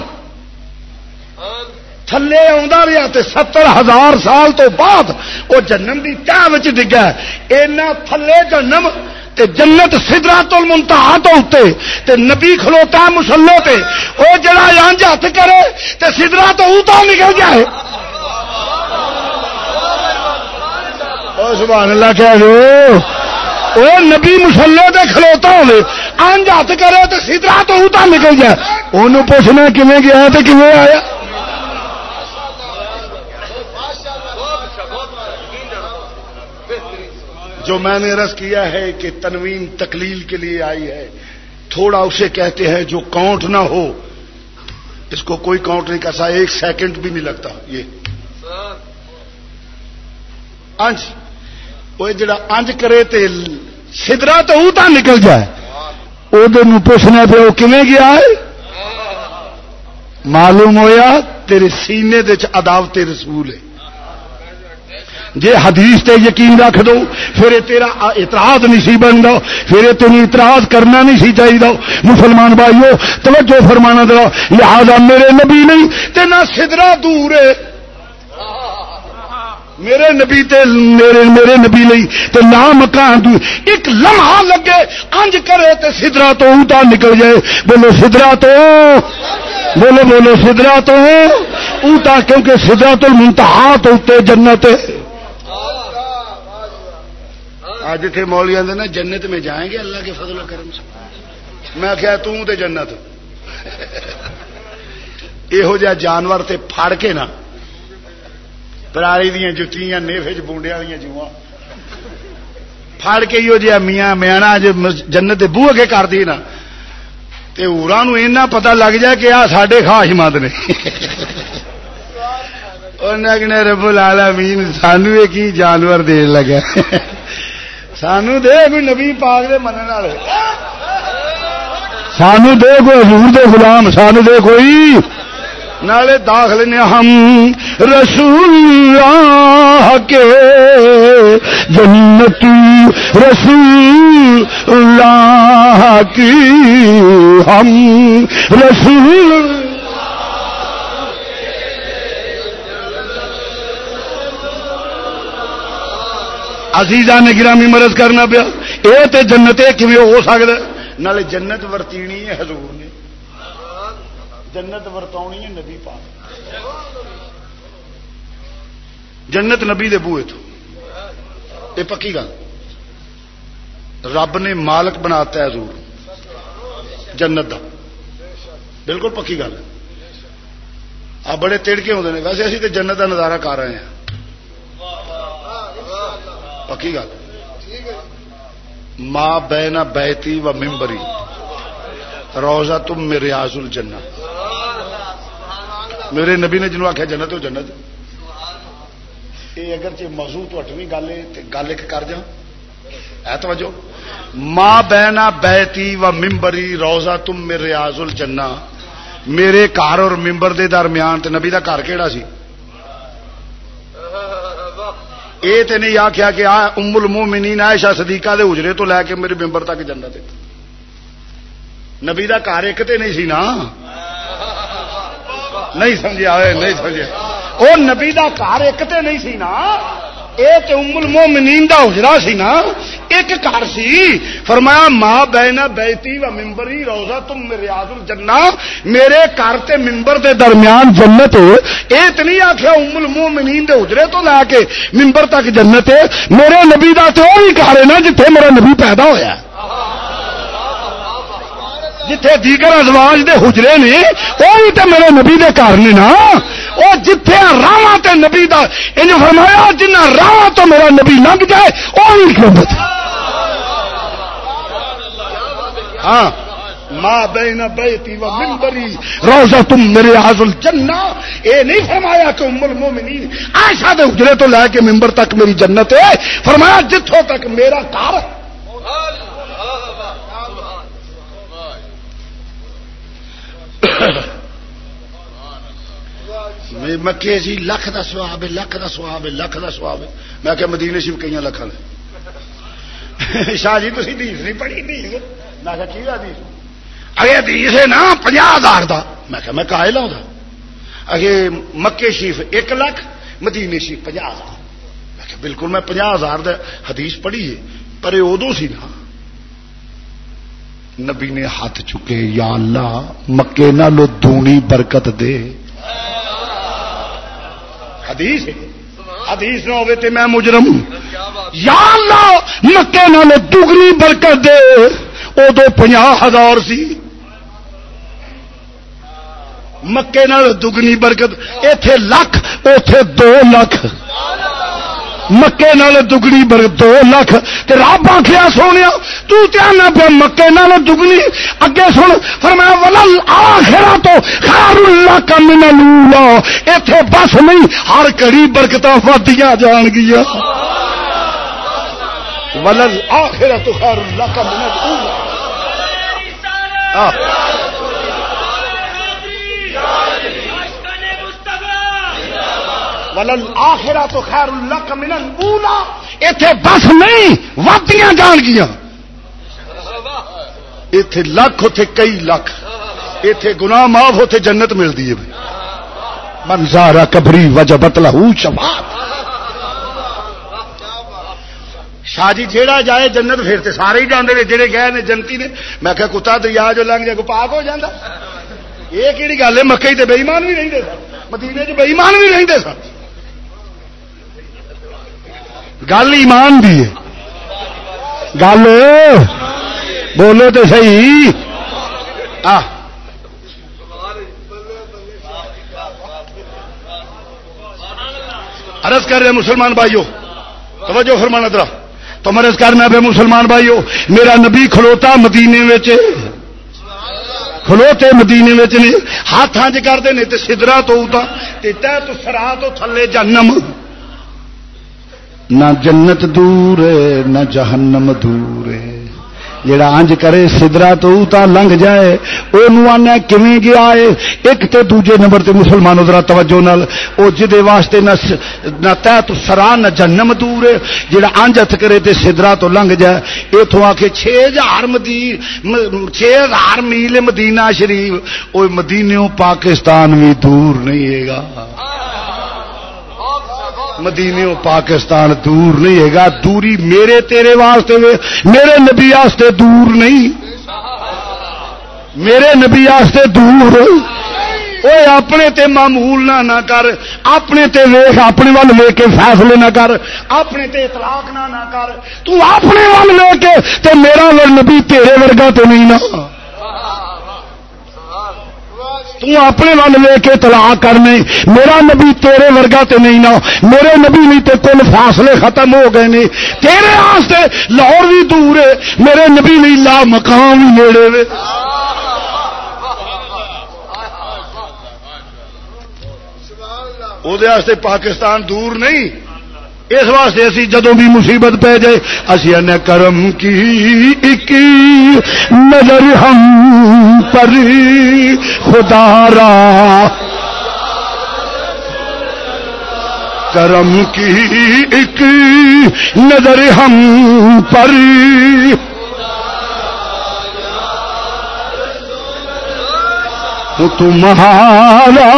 Speaker 1: تھلے رہا تے ستر ہزار سال تو بعد وہ جنم کی تہ ڈگا اینا تھلے جنم تے جنت سدرا تو منتہا تو اتنے تے نبی کھلوتا مسلو تے۔ وہ جڑا انج ہاتھ کرے تے سدرا تو اوتا نکل جائے۔ سبحان اللہ کہہ دو وہ نبی مسلے تے کھلوتا ہوے انج ہاتھ کرے تے سدرا تو اوتا نکل جائے۔ انہوں پوچھنا کیویں گیا تے کیویں آیا؟ جو میں نے رس کیا ہے کہ تنوین تکلیل کے لیے آئی ہے، تھوڑا اسے کہتے ہیں جو کاؤنٹ نہ ہو۔ اس کو کوئی کاؤنٹ نہیں کر ایک سیکنڈ بھی نہیں لگتا۔ یہ۔ انج۔ وہ جڑا انج کرے تے سدرا تو اوتا نکل جائے۔ وہ پوچھنا پہ وہ کھے گیا ہے؟ معلوم ہویا تیرے سینے دے عداوت رسول ہے۔ جے حدیث تے یقین رکھ دو، پھر تیرا اعتراض نہیں سی بن دو پھر تین اعتراض کرنا نہیں سی چاہیے مسلمان بھائیو، توجہ فرمانا دو لہذا میرے نبی نہیں تے نہ سدرا دور ہے۔ میرے نبی تے میرے میرے نبی لئی تے نہ مکان دور۔ ایک لمحہ لگے، انج کرے تے سدرا تو اوتا نکل جائے۔ بولو سدرا تو۔ بولو بولو سدرا تو۔ اوتا کیونکہ سدرا تو منتہا تو جنت آج تھے مولی آدھے نا، جنت میں جائیں گے، اللہ کے فضل و کرم سے۔ میں کیا توں تے جنت۔ یہو جہ جانور تے پھڑ کے نا، پراری دیا جتیاں، نیفے چ بونڈیا دیا جوا پھڑ کے ہی جہا میاں میاں جنت بو اگے کر دی نا، تے ارا اینا پتا لگ جائے کہ آ سڈے خواہش مند نے۔ رب العالمین، سانو کی جانور دین لگا۔ سانو دے کوئی نبی پاک دے من سانو دے کوئی حضور دے غلام سانو دے کوئی نالے داخل نے ہم رسول اللہ کے جنتی رسول اللہ کی ہم رسول عزیزہ نے گرامی مرض کرنا پیا۔ یہ تو جنت ہو سکتا نالے جنت ورتینی ہے حضور نے۔ جنت ورتونی ہے نبی پاک۔ جنت نبی دے بوئے تو۔ یہ پکی گل۔ رب نے مالک بناتا ہے حضور۔ جنت دا۔ بالکل پکی گل آ بڑے تڑکے ہوتے ہیں ویسے اسی تو جنت کا نظارہ کر رہے ہیں۔ پکی گل۔ ماں بینا بیتی و ممبری روزہ تم میرے آزل جنت میرے نبی نے جنوب آخیا جنت ہو جنت یہ اگر موضوع تو اٹھویں گل ہے تو گل ایک کر جا ہے توجہ۔ ماں بینا بیتی و ممبری روزہ تم میرے آزل جنا میرے گھر اور ممبر دے درمیان تے نبی دا گھر کہڑا سی؟ یہ تو نہیں آخیا کہ منی المومنین عائشہ صدیقہ دے اجرے تو لے کے میرے ممبر تک جنت نبی کا گھر ایک تے نہیں سی نا؟ نہیں سمجھا نہیں سمجھا وہ نبی کا گھر ایک تے نہیں سی نا ایک ام المومنین دا حجرا سی نا، ایک گھر سی۔ فرمایا، ماں بینا بیتی و ممبری روزہ تم میرے آزل جنا میرے گھر تے ممبر دے درمیان جنت اے نہیں آخیا ام المومنین دے حجرے تو لے کے ممبر تک جنت میرے نبی دا تو وہی گھر ہے نا، جتھے میرا نبی پیدا ہویا۔ ہے جتھے دیگر ازواج دے حجرے نے وہ بھی تو میرے نبی دے گھر نے نا۔ وہ جتھے راوا تے نبی دا ان فرمایا جنہ راوا تو میرا نبی لنگ جائے وہ بھی قیمت ہاں۔ ماں بہن بیتی و ممبری روزہ تم میرے حاصل جنہ اے نہیں فرمایا کہ ام المومنین عائشہ دے حجرے تو لے کے ممبر تک میری جنت ہے۔ فرمایا جتھوں تک میرا گھر *coughs* *coughs* مکے جی لکھ کا سواب ہے، لکھ کا سواب ہے، لکھ کا سواب ہے۔ میں کہ مدینے شیو کئی لکھان شاہ جی تھی دیس نہیں پڑھی دیس میں کہ کی دیس اگے دیس ہے نا پناہ ہزار کا میں کہ میں کہا لاؤں ہاں اگے مکے شریف ایک لاکھ مدینے شریف پناہ ہزار۔ میں کہ بالکل میں پناہ ہزار حدیث پڑھی ہے، پر ادو سی نا۔ نبی نے ہاتھ چکے، یا اللہ، مکے نالو دونی برکت دے۔ حدیث حدیث نہ ہوئے تے میں مجرم یا اللہ، مکے نال دگنی برکت دے۔ ادو پناہ ہزار سی۔ مکے نال دگنی برکت۔ اتے لکھ اتے دو لکھ مکے نال دگنی بر دو لکھ رب آخیا سونے تنا پیا مکے نال دگنی۔ اگے سن، فرمایا، ولل آخرا تو خیر اللہ کا من لولا اتے بس نہیں، ہر کڑی برکت ودیا جان گیا ولل آخرا تو خیر اللہ کا من لولا ولل آخرا تو خیر اللہ کا من اولا اتے بس نہیں وادیاں جان گیا۔ اتے لکھ اتے کئی لکھ۔ اتے گنا معاف ہوتے جنت ملتی ہے۔ منظارا کبری وجہ بتلا شباب شاہ جی جیڑا جائے جنت پھر تے سارے ہی جانے جڑے گئے نے جنتی نے۔ میں کہ کتا دریا جو لنگ جائے کو پاک ہو جاتا یہ کہڑی گل ہے؟ مکئی تے بےمان بھی رہتے سن۔ مدینے چ بےمان بھی رہتے سن۔ گل ایمان دی ہے۔ گل بولو تو صحیح۔ ارس کر رہے مسلمان بھائیو، توجہ فرمان ادرا تو مرض کرنا پہ مسلمان بھائیو، میرا نبی کھلوتا مدینے میں کھلوتے مدینے میں ہاتھ ہاتھ کرتے ہیں سدرا تو تو سرا تو تھلے جنم۔ نہ جنت دور ہے، نہ جہنم دور ہے۔ جڑا انج کرے سدرا تو تا لنگ جائے وہ آنا کیویں گیا ہے ایک تے دوجے نمبر تے مسلمانوں ذرا توجہ نال، او جدے واسطے نہ نہ تہ تو سرا نہ جنم دور ہے۔ جڑا انج ہتھ کرے تے سدرا تو لنگ جائے، ایتھوں آ کے 6000 مدی 6000 میل مدینہ شریف۔ او مدینیوں پاکستان بھی دور نہیں ہے گا۔ مدینے و پاکستان دور نہیں ہے گا دوری میرے تیرے واسطے میرے نبی واسطے دور نہیں۔ میرے نبی واسطے دور۔ وہ اپنے تے معمول نہ نہ کر، اپنے تے ویخ اپنے وال لے کے فیصلے نہ کر، اپنے تے اطلاق نہ نہ کر۔ تو اپنے وال لے کے تے میرا نبی تیرے ورگا تو نہیں نہ تو اپنے ول لے کے تلا کرنے میرا نبی تیرے ورگا تے نہیں نا۔ میرے نبی نہیں تے کل فاصلے ختم ہو گئے نے۔ تیرے واسطے لاہور بھی دور ہے۔ میرے نبی نہیں لا مقام بھی نیڑے وے۔ وہ پاکستان دور نہیں۔ اس واسطے اسی جدو بھی مصیبت پہ جائے، اسی ان کرم کی اکی نظر ہم پر خدا را۔ کرم کی ایک نظر ہم پر تمہارا،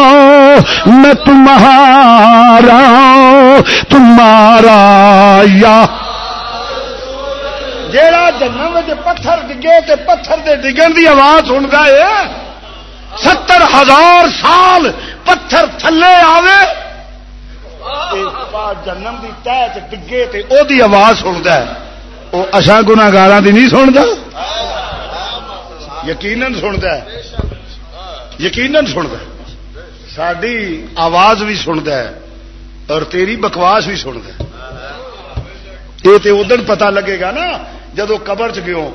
Speaker 1: میں تمہارا تمہارا یا۔ جیڑا جنم پتھر ڈگے تے پتھر دے ڈگن دی آواز سنتا ہے، ستر ہزار سال پتھر تھلے آوے۔ جنم دی تہ ڈگے تے او دی آواز سنتا ہے۔ وہ اشا گناگار دی نہیں سنتا یقیناً سنتا ہے۔ یقیناً سنتا ساری آواز بھی سنتا ہے اور تیری بکواس بھی سنتا ہے۔ یہ تو ادھر پتا لگے گا نا، جدو قبر چ گیو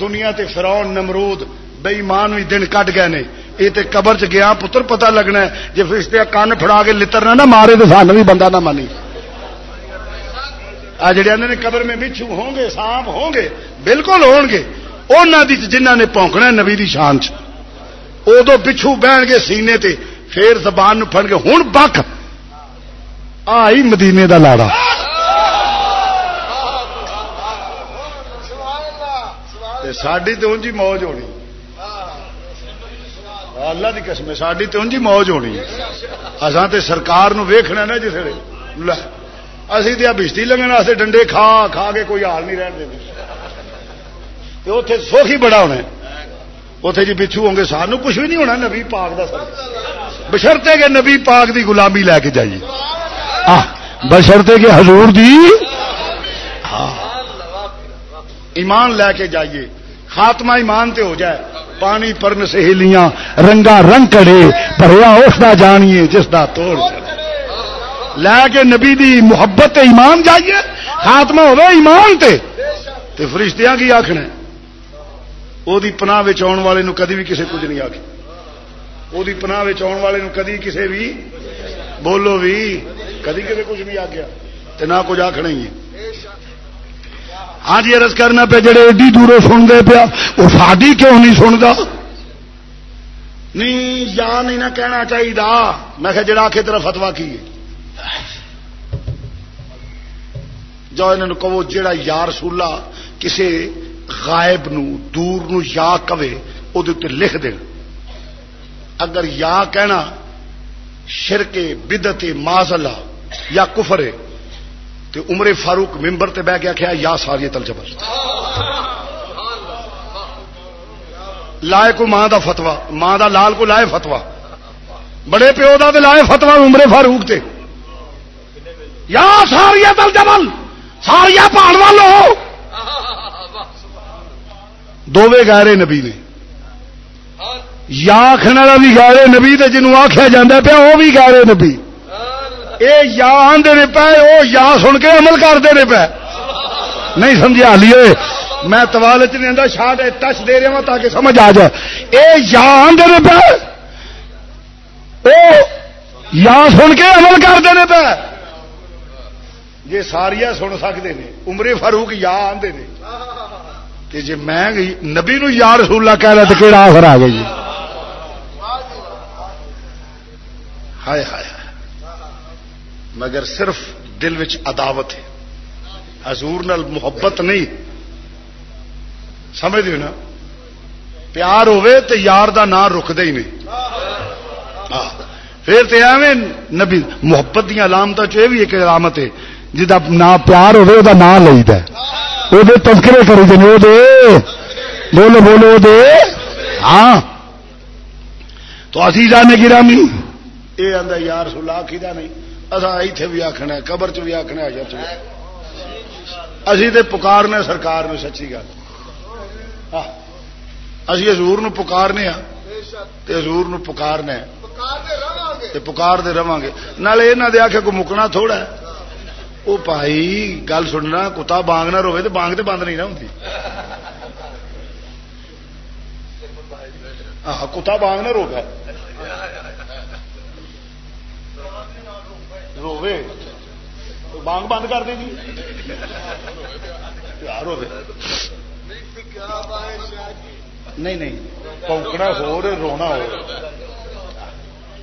Speaker 1: دنیا تے فراؤن نمرود بےمان بھی دن کٹ گئے نے۔ یہ تے قبر چ گیا، پتر پتا لگنا ہے جی فرشتے کن فڑا کے لتر نہ مارے تو سان بھی بندہ نہ مانی۔ آ جڑے نے قبر میں بچھو ہوں گے، سانپ ہوں گے، بالکل ہون گے انہوں جنہ نے پونکنا نبی دی شان چ۔ ادو پچھو بہن گے سینے تے، پھر زبان پھڑ گے ہوں بک۔ آئی مدینے دا لاڑا۔ ساری تو انجی موج ہونی۔ اللہ کی قسم ساری تو انجی موج ہونی۔ اصا تو سرکار ویخنا نا جس اسی تو بجتی لگنے واسطے ڈنڈے کھا کھا کے کوئی حال نہیں رہن دے۔ اتے سوکھ ہی بڑا ہونا اتے جی بچھو ہوں گے، سانو کچھ بھی نہیں ہونا، نبی پاک کا بشرتے کہ نبی پاک دی غلامی لے کے جائیے۔ بشرتے کہ حضور دی۔ ہاں۔ ایمان لے کے جائیے۔ خاتمہ ایمان تے ہو جائے۔ پانی، پرن، سہیلیاں، رنگا رنگ کڑے، بھریا اس کا جانیے جس کا توڑ لے کے نبی دی محبت ایمان جائیے۔ خاتمہ ہوئے ایمان تے۔ تے فرشتیاں کی آخنا وہ پناہ آن والے کدی بھی کسی کچھ نہیں آخ وہ پناہ آن والے کدی کسی بھی بولو بھی کدی کسی کچھ نہیں آخیا تو نہ کچھ آخنا ہی ہے ہاں جی ارس کرنا پہ جڑے ایڈی دوروں سنتے پیا وہ ساری کیوں نہیں سنتا نہیں یا نہیں نہ کہنا چاہیے میں کہ جڑا آخے طرف فتوا کی جو انہوں کہو جڑا یار سولا کسی غائب نو، دور نو یا کہے وہ لکھ دین۔ اگر یا کہنا شرکے بدت مازلا یا کفرے تو عمر فاروق ممبر تے بہ گیا کیا یا ساری تل جبر۔ لائے کو ماں دا فتوا ماں دا لال کو لائے فتوا بڑے پیو دا لائے فتوا عمر فاروق تے۔ یا ساری تل جبل ساریا پہاڑ والو۔ دونوں گارے نبی نے۔ یا آخر والا بھی گارے نبی تے جنوں آخیا جا پیا، وہ بھی گارے نبی۔ اے یا آدھے پے وہ یا سن کے عمل کرتے رہے پے نہیں سمجھا لیے میں توال چ نہیں شاٹ ٹچ دے رہا ہوں تاکہ سمجھ آ جائے۔ اے یا آدھے پے او یا سن کے عمل کرتے رہے پے جی ساریا سن سکتے ہیں عمرے فاروق یا آدھے جی میں نبی نو یا رسول اللہ کہہ رہا تو کہڑا آخر آ گئی جی؟ ہائے ہائے مگر صرف دل وچ عداوت ہے۔ حضور نال محبت نہیں۔ سمجھ نا؟ پیار ہوے تو یار دا نام رکتا ہی نہیں۔ پھر تو ایویں نبی محبت دیا علامت چ بھی ایک علامت ہے۔ جی جا نام پیار ہوے وہ نام لئی وہ تذکرے کری دیں وہ دے بولو بولو دے ہاں تو اسی جانے گرامی یہ آتا یار سلا کھا نہیں اصا اتنے بھی آخنا قبر چ بھی آخنا ہے اسی تے پکارنے سرکار نے سچی گل اسی ہزور پکارنے ہاں ہزور پکارنا پکار دے رہا گے نالے یہاں دے آخ کو مکنا تھوڑا ہے وہ بھائی، گل سننا، کتا بانگ نہ روے تو بانگ تو بند نہیں نہ ہوتی ہاں کتا بانگ نہ روکا روے؟ بانگ بند کر دے جی۔ گی نہیں نہیں پونکنا ہو رہے رونا ہو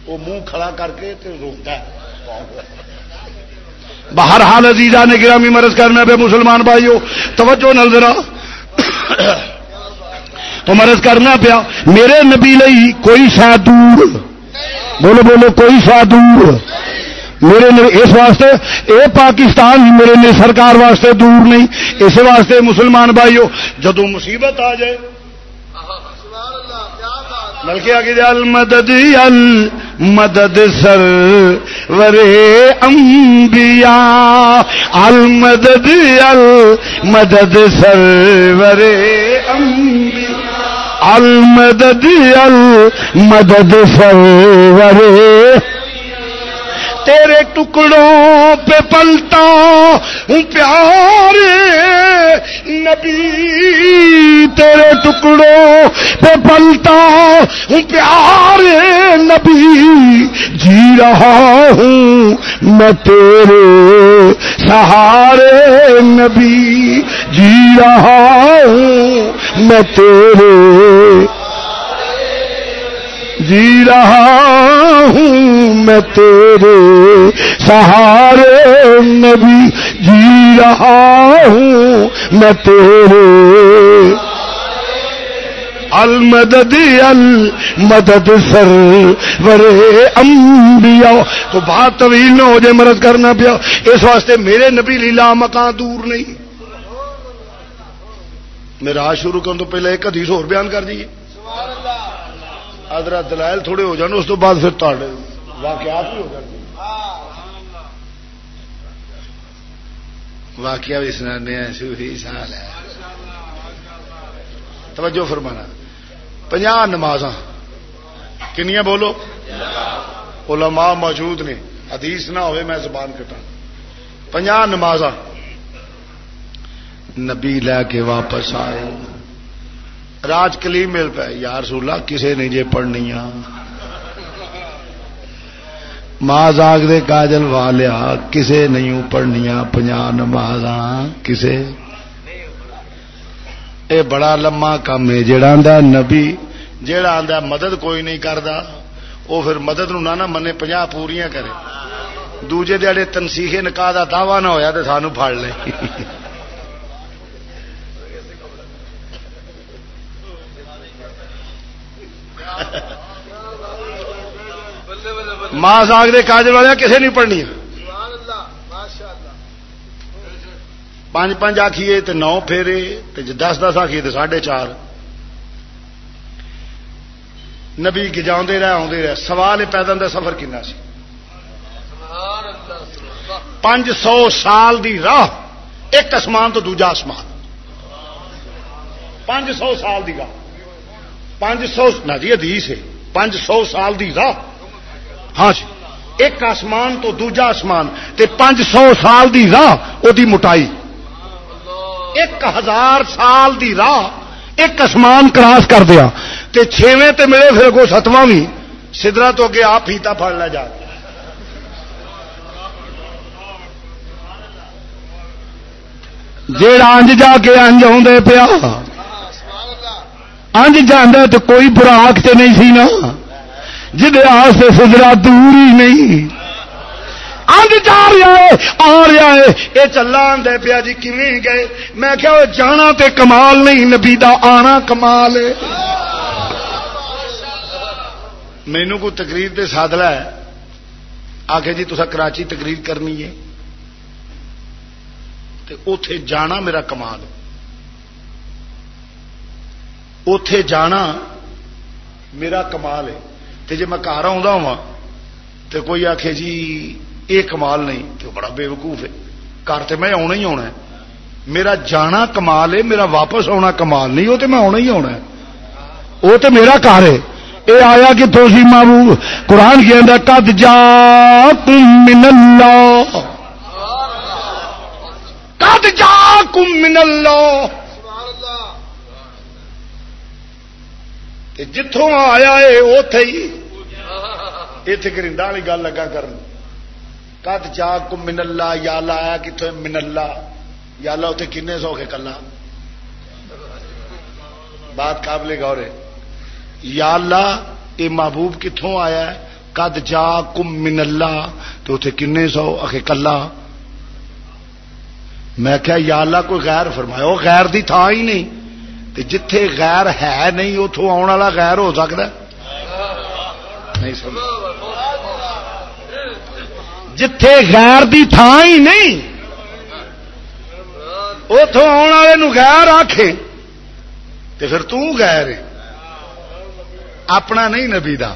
Speaker 1: وہ منہ کھڑا کر کے روتا ہے۔ باہر حال نے گرامی مرض کرنا پہ مسلمان بھائیو، توجہ نل ذرا۔ تو مرض کرنا پیا، میرے نبی لئی کوئی شاہ دور۔ بولو بولو، کوئی شاہ دور۔ میرے اس واسطے، اے پاکستان میرے سرکار واسطے دور نہیں، اس واسطے مسلمان بھائیو جدو مصیبت آ جائے بلکہ آگے المدد المدد سر ورے امبیا المدد المدد سر ورے امبیا المدد المدد سر ورے تیرے ٹکڑوں پہ پلتا ہوں پیار نبی، تیرے ٹکڑوں پہ پلتا ہوں پیار نبی جی رہا ہوں میں تیرے سہارے نبی جی رہا ہوں میں تیرے جی رہا ہوں میں تیرے سہارے نبی۔ جی رہا ہوں میں تیرے۔ المدد المدد سر ورے امبیا تو بات طویل نہ ہو جائے مرض کرنا پیا۔ اس واسطے میرے نبی لیلا مکان دور نہیں۔ میرا شروع کرنے تو پہلے ایک حدیث اور بیان کر دیجیے ادرا دلائل تھوڑے ہو جان، اس تو بعد پھر تے واقعات بھی ہو جاتے واقعہ بھی سنانے سال ہے۔ توجہ فرمانا۔ پنجا نماز کنیا بولو۔ علماء موجود نے۔ حدیث نہ ہوئے، میں زبان کٹا پنجا نماز نبی لے کے واپس آئے۔ راج کلی مل پہ یار سولا کسے نہیں جے پڑھنی ماں جاگ دے کاجل والیا، کسے نہیں پڑھنیا پنجا نماز کسے۔ اے بڑا لما کام ہے۔ جڑا آدھا نبی جڑا آدھا مدد کوئی نہیں کرتا وہ پھر مدد نو نہ منے پنجا پوریا کرے۔ دوجے دے تنسیخے نکاح کا دعوی نہ ہویا تو سانو پڑ لے۔ *laughs* ماں ساگ دے کاجل والے کسے نہیں پڑھنی۔ پانچ پانچ آخیے تو نو پھیرے دس دس آخیے تو ساڑھے چار۔ نبی گجا رہے آدھے رہے۔ سوال پیدل کا سفر کنا سی؟ پانچ سو سال دی راہ، ایک آسمان تو دوجا آسمان۔ پانچ سو سال دی راہ۔ پانچ سو نہ جی ادیس ہے۔ پانچ سو سال دی راہ۔ ہاں جی۔ ایک آسمان تو دوجا آسمان، تے پانچ سو سال دی راہ وہ مٹائی۔ ایک ہزار سال دی راہ، ایک آسمان کراس کر دیا۔ تے چھویں تے ملے پھر کو ستواں بھی سدرا تو اگے آپ ہیتا پڑ لے جا۔ جیڑا انج جا کے انج آدھے پیا انج جانا تو کوئی براک تو نہیں سی نا۔ جہد سجرا دور ہی نہیں۔ اج جا رہا ہے، آ رہا ہے۔ یہ چلا دے پیا جی کھے گئے؟ میں کیا جانا تے کمال نہیں، نبی دا آنا کمال ہے۔ مینو کو تقریر دے سادلا ہے۔ آ کے جی تصا کراچی تقریر کرنی ہے۔ اتے جانا میرا کمال اتے جانا میرا کمال ہے۔ تے جی میں گھر آ ہاں تو کوئی آخ جی یہ کمال نہیں تو بڑا بے وقوف ہے۔ گھر تو میں آنا ہی آنا ہے۔ میرا جانا کمال ہے، میرا واپس آنا کمال نہیں وہ تو میں آنا ہی آنا ہے۔ وہ تو میرا گھر ہے۔ یہ آیا کہ تو سی مارو قرآن کی اندر کد جا من اللہ۔ کد جا من اللہ۔ جتوں آیا ہے اتے ہی اتے گرندا والی گل لگا کر کد جا کم من اللہ، یا لایا کتوں من اللہ۔ یا اللہ اتنے کن سو کے کلا۔ بات قابل غور ہے۔ یا اللہ یہ محبوب کتوں آیا ہے؟ کد جا کم من اللہ۔ تو اتنے کن سو آ کلا۔ میں کیا یا اللہ، کوئی غیر فرمایا وہ غیر دی تھا ہی نہیں۔ جتھے غیر ہے نہیں اتوں آنے والا غیر ہو سکتا نہیں جتھے غیر دی تھان ہی نہیں اتوں آنے والے غیر آخے تو پھر تیر ہے۔ اپنا نہیں نبی دا۔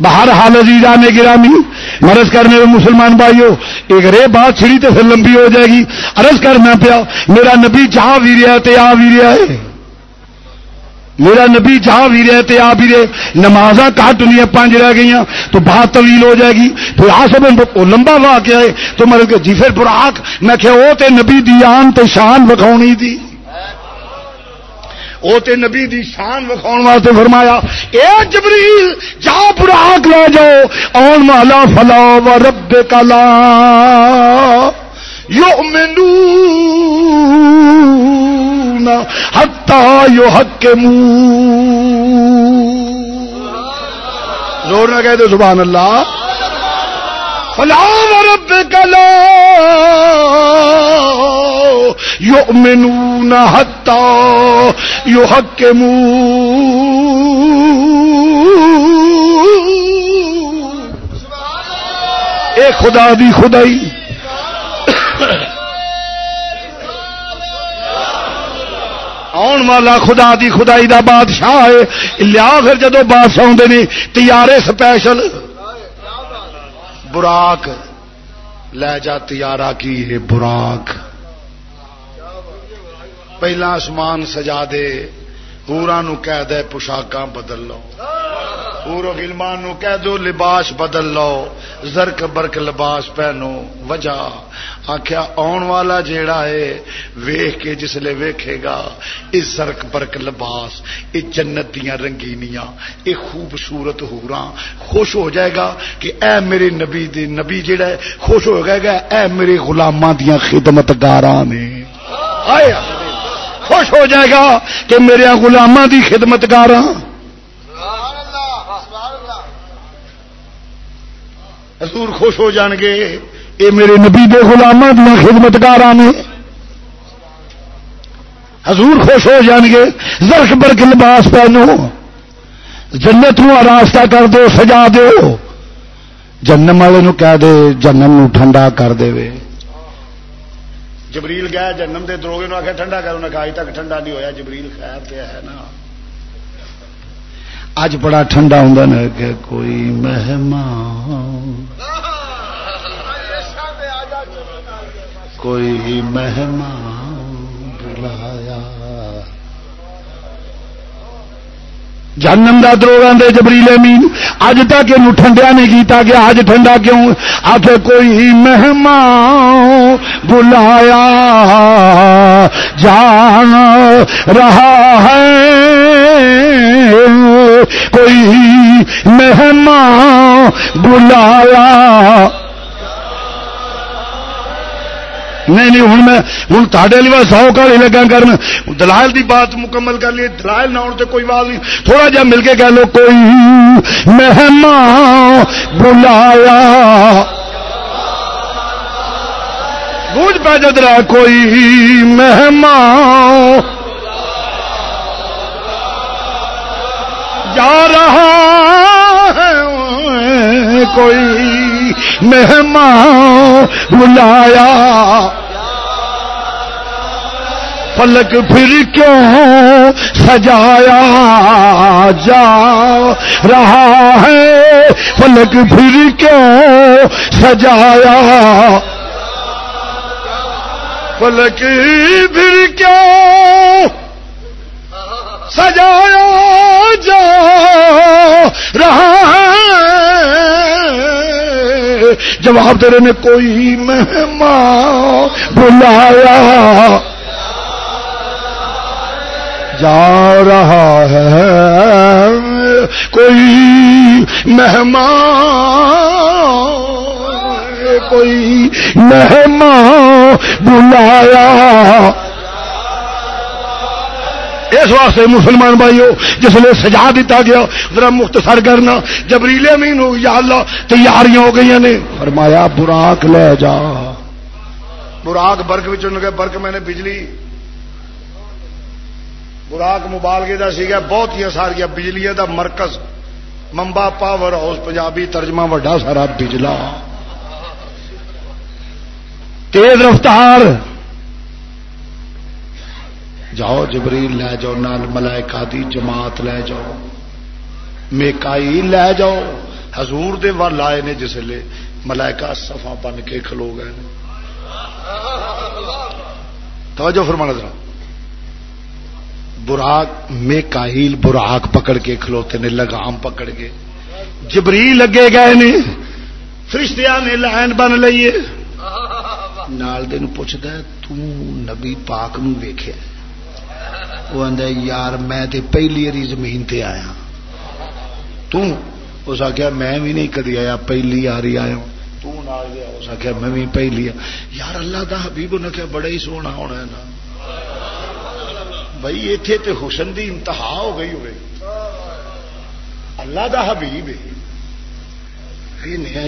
Speaker 1: باہر حال عزیزہ نے گرامی، مرض کرنے میں مسلمان بھائیو، ایک رے بات چھڑی تو پھر لمبی ہو جائے گی۔ عرض کرنا پیا، میرا نبی جہاں بھی رہا تو آ بھی رہا ہے۔ میرا نبی جہاں بھی رہے تے آ بھی رہے۔ نماز کٹ نہیں پانچ رہ گئی تو بات طویل ہو جائے گی۔ تو آ سب لمبا وا کے آئے تو مرض کے جی پھر براق، میں کہ وہ تے نبی دی آن تے شان بکھاؤنی تھی وہ تے نبی دی شان وکھاؤ واسطے فرمایا اے جبریل جا براق لے جاؤ اون مالا فلا و رب کلا یؤمنون حتا یحکمون۔ زور نہ کہہ دو سبحان اللہ۔ فلا رب کلا یؤمنون حتا یحکمون۔ اے خدا دی خدائی۔ آن والا خدا دی خدائی دا بادشاہ ہے۔ لیا پھر جدو بادشاہ آدھے تیارے سپیشل۔ براک۔ لے جا تیارا کی ہے براک پہلا آسمان سجا دے، پورا نو کہہ دے پوشاکاں بدل لو۔ پورو گلمان نو کہہ دو، لباس بدل لو زرک برک لباس پہنو، وجہ۔ آخیا آن والا جیڑا ہے ویخ کے جسے ویکھے گا اس زرک برک لباس یہ جنت دیا رنگینیاں یہ خوبصورت ہوراں خوش ہو جائے گا کہ اے میرے نبی دی نبی جیڑا ہے، خوش ہو جائے گا، اے میرے غلاماں دیا خدمت گاراں نے۔ آئے خوش ہو جائے گا کہ میرے گلاموں کی خدمت گار حضور خوش ہو جان گے۔ یہ میرے نبی دے غلاموں دیا خدمت نے۔ حضور خوش ہو جان گے۔ زرخ برق لباس پہنو۔ جنت نو راستہ کر دو، سجا دو۔ جنم والے کہہ دے، جنم نو ٹھنڈا کر دے وے۔ جبریل گیا جنم دے دروگے نو آخیا ٹھنڈا کر انہیں کہا تک ٹھنڈا نہیں ہویا، جبریل خیر تے ہے نا۔ اج بڑا ٹھنڈا ہوں نا کہ کوئی مہمان کوئی مہمان بلایا۔ جنم دا دروگا دے جبریل امین۔ اج تک یہ ٹھنڈیا نہیں کیتا کہ اج ٹھنڈا کیوں؟ آ کوئی مہمان بلایا جان رہا ہے۔ کوئی مہمان بلایا نہیں نہیں ہوں میں ہوں تھے لیے سو کا ہی لگا کر دلائل دی بات مکمل کر لی دلائل نہ ہونے کوئی بات نہیں۔ تھوڑا جا مل کے کہہ لو، کوئی مہمان بلایا۔ بوجھ پہ جد رہا، کوئی مہمان جا رہا ہے، کوئی مہمان بلایا۔ پلک پھر کیوں سجایا جا رہا ہے؟ پلک پھر کیوں سجایا؟ پلک پھر کیوں سجایا جا رہا ہے؟ جواب تیرے نے کوئی مہمان بلایا۔ جا رہا ہے کوئی مہمان کوئی مہمان بلایا۔ اس واسطے مسلمان بھائیو، جس نے سجا دیتا گیا، ذرا مختصر کرنا۔ جبریلے امین ہو یا اللہ، تیاریاں ہو گئی نے۔ فرمایا، براق لے جا۔ براق برق گئے برق میں نے بجلی۔ براق مبالغے کا سیگا، بہت ہی ساریا بجلی دا مرکز۔ ممبا پاور ہاؤس، پنجابی ترجمہ، وڈا سارا بجلا۔ تیز رفتار۔ جاؤ جبریل لے جاؤ، نال ملائکہ دی جماعت لے جاؤ۔ میکائی لے جاؤ۔ حضور دے ور لائے نے جس لے ملائکہ صفا بن کے کھلو گئے توجہ فرمانا ذرا۔ براق، میکائیل براق پکڑ کے کھلوتے نے، لگام پکڑ کے۔ جبری لگے گئے نے، فرشتیاں نے لائن بن لئیے نال دن پوچھتا ہے، تو نبی پاک نو ویکھیا وہ آدھا یار میں تے پہلی واری زمین تے آیا۔ اس آخیا میں بھی نہیں کدی آیا، پہلی آری آیا۔ اس آخیا میں بھی پہلی یار اللہ دا حبیب نے کیا بڑا ہی سونا ہونا ہے نا۔ بھائی اتے تے حسن دی انتہا ہو گئی ہوئے۔ اللہ دا حبیب ہے۔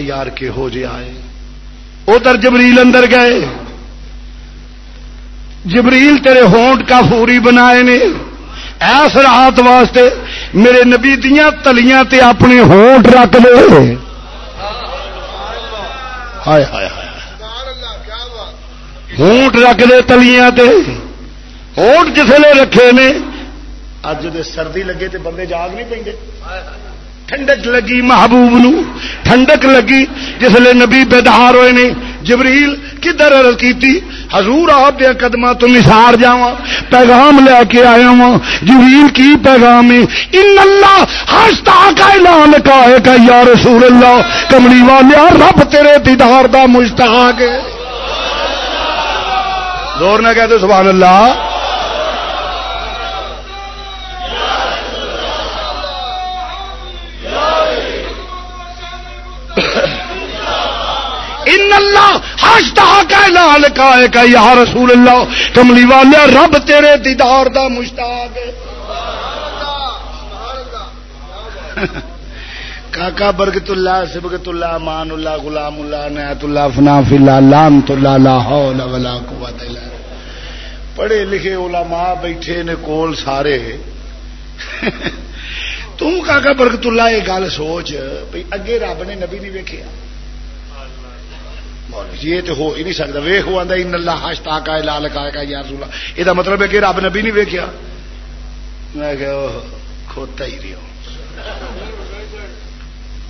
Speaker 1: یار کے ہو جے آئے۔ ادھر جبریل اندر گئے۔ جبریل تیرے ہونٹ کا فوری بنائے نے۔ ایس رات واسطے میرے نبی دیا تلیاں تے اپنے ہونٹ رکھ لے۔ ہونٹ رکھ لے تلیاں تے۔ ہونٹ کسے لے رکھے نے۔ اج دے سردی لگے تے بندے جاگ نہیں پہ ٹھنڈک لگی محبوب نو، ٹھنڈک لگی، جس لیے نبی بیدار ہوئے نے۔ جبریل کدھر عرض کی حضور آپ دیا قدمہ تو نثار جاواں، پیغام لے کے آیا وا جبریل کی پیغام ان اللہ ہستا کا اعلان کا ہے کہ یا رسول اللہ، کملی والے رب تیرے دیدار دا مشتاق ہے۔ زور نہ کہتے سبحان اللہ۔ ان اللہ ہستا کا اعلان کا ہے کہ یا رسول اللہ کملی والے رب تیرے دیدار دا مشتاق کاکا برکت اللہ سبکت اللہ مان اللہ، غلام اللہ، نیت اللہ فنا فی اللہ لانت اللہ، لا حول ولا قوت الا پڑھے لکھے علماء بیٹھے نے کول سارے۔ تو کاکا برکت اللہ یہ گل سوچ، بھئی اگے رب نے نبی نہیں ویکھیا۔ یہ تو ہو ہی نہیں سکتا۔ ویخ ہوا ان اللہ ہاشتا کا لال کا یا رسول اللہ۔ یہ مطلب ہے کہ رب نبی نہیں ویکیا میں کہ کھوتا ہی رہو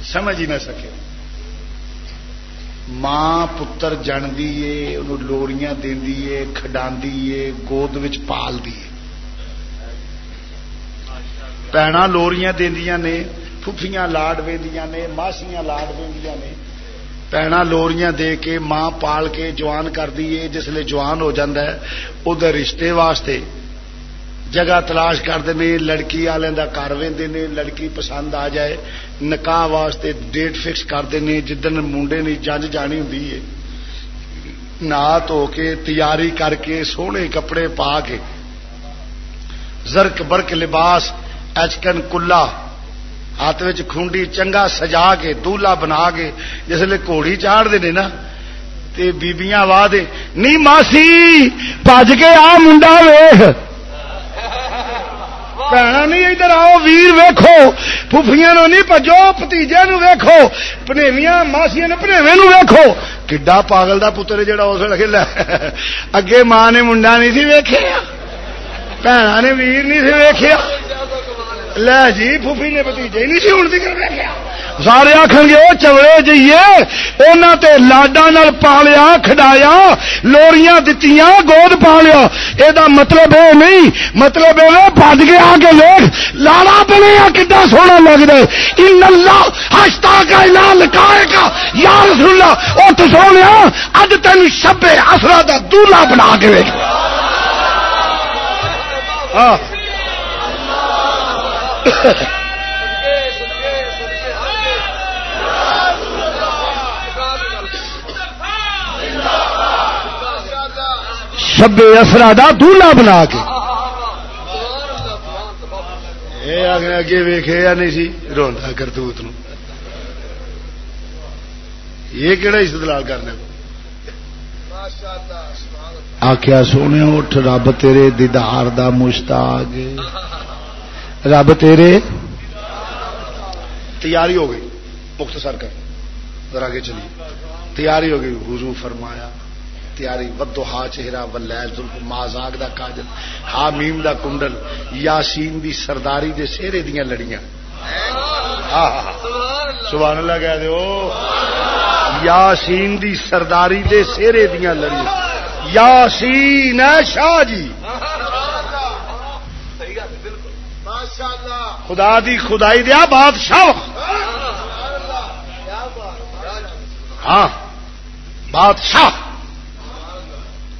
Speaker 1: سمجھ ہی نہ سکے۔ ماں پتر جاندی ہے انہوں لوڑیاں دیندی ہے، کھڈاندی ہے، گود وچ پال دی پینا لوڑیاں دیندیاں نے پھپھیاں لاڈ ویندیاں نے، ماسیاں لاڈ ویندیاں نے۔ پینا لوریاں دے کے ماں پال کے جوان کر دیے جس جوان ہو جاندہ ہے ادھر رشتے واسطے جگہ تلاش کرتے ہیں لڑکی والے کا کر وے لڑکی پسند آ جائے نکاح واسطے ڈیٹ فکس کرتے ہیں جدن منڈے نے جج جانی ہوں نہ تو کے تیاری کر کے سونے کپڑے پا کے زرک برک لباس ایچکن کلا ہاتھ کھنڈی چنگا سجا کے دولا بنا کے جسے گھوڑی چاڑ دے نا تے بیبیاں واہ دے نی ماسی پج کے آ منڈا ویخ *laughs* نہیں ادھر آؤ ویر ویکھو پوفیاں نو نہیں پجو پتیجے نو ویکھو پنیویاں ماسیاں نے پنیوے نو ویکھو. کڈا پاگل دا پتر جڑا اس *laughs* اگے ماں نے منڈا نہیں سی ویکھیا بھنا نے ویر نہیں سی ویکھیا. لے جی پھوپھی نے بتیجے نہیں سی ہوں سارے آخر گے وہ چوڑے جیے تے لاڈا نال پالیا کھڈایا لوریاں دتیاں گود پالیا۔ یہ مطلب یہ نہیں مطلب یہ بج کے آ کے لوگ لالا بنے کتا سونا لگ رہے ان اللہ ہستا کا لکائے گا۔ یا رسول اللہ تو سونے اج تین شبے اثرا کا دولہ بنا کے ہاں۔ شبے اثرا دا دولہ بنا کے۔ اگے ویخے یا نہیں سی، روندا کرتوت نو یہ کہڑا استدلال کرنے کو؟ آخیا سونے اٹھ رب تیرے دیدار دا مشتاق۔ رب تیرے تیاری ہو گئی، مختصر کر۔ ذرا آگے چلیے۔ تیاری ہو گئی، حضور فرمایا، تیاری بدو ہا چہرہ، ولیل ذلف مازاگ دا کاجل ہا میم دا کنڈل، یاسین دی سرداری دے سیرے دیاں لڑیاں۔ سبحان اللہ کہہ دے یاسین دی سرداری دے سیرے دیاں لڑیاں۔ یاسین شاہ جی۔ خدا دی خدائی دیا بادشاہ۔ ہاں بادشاہ۔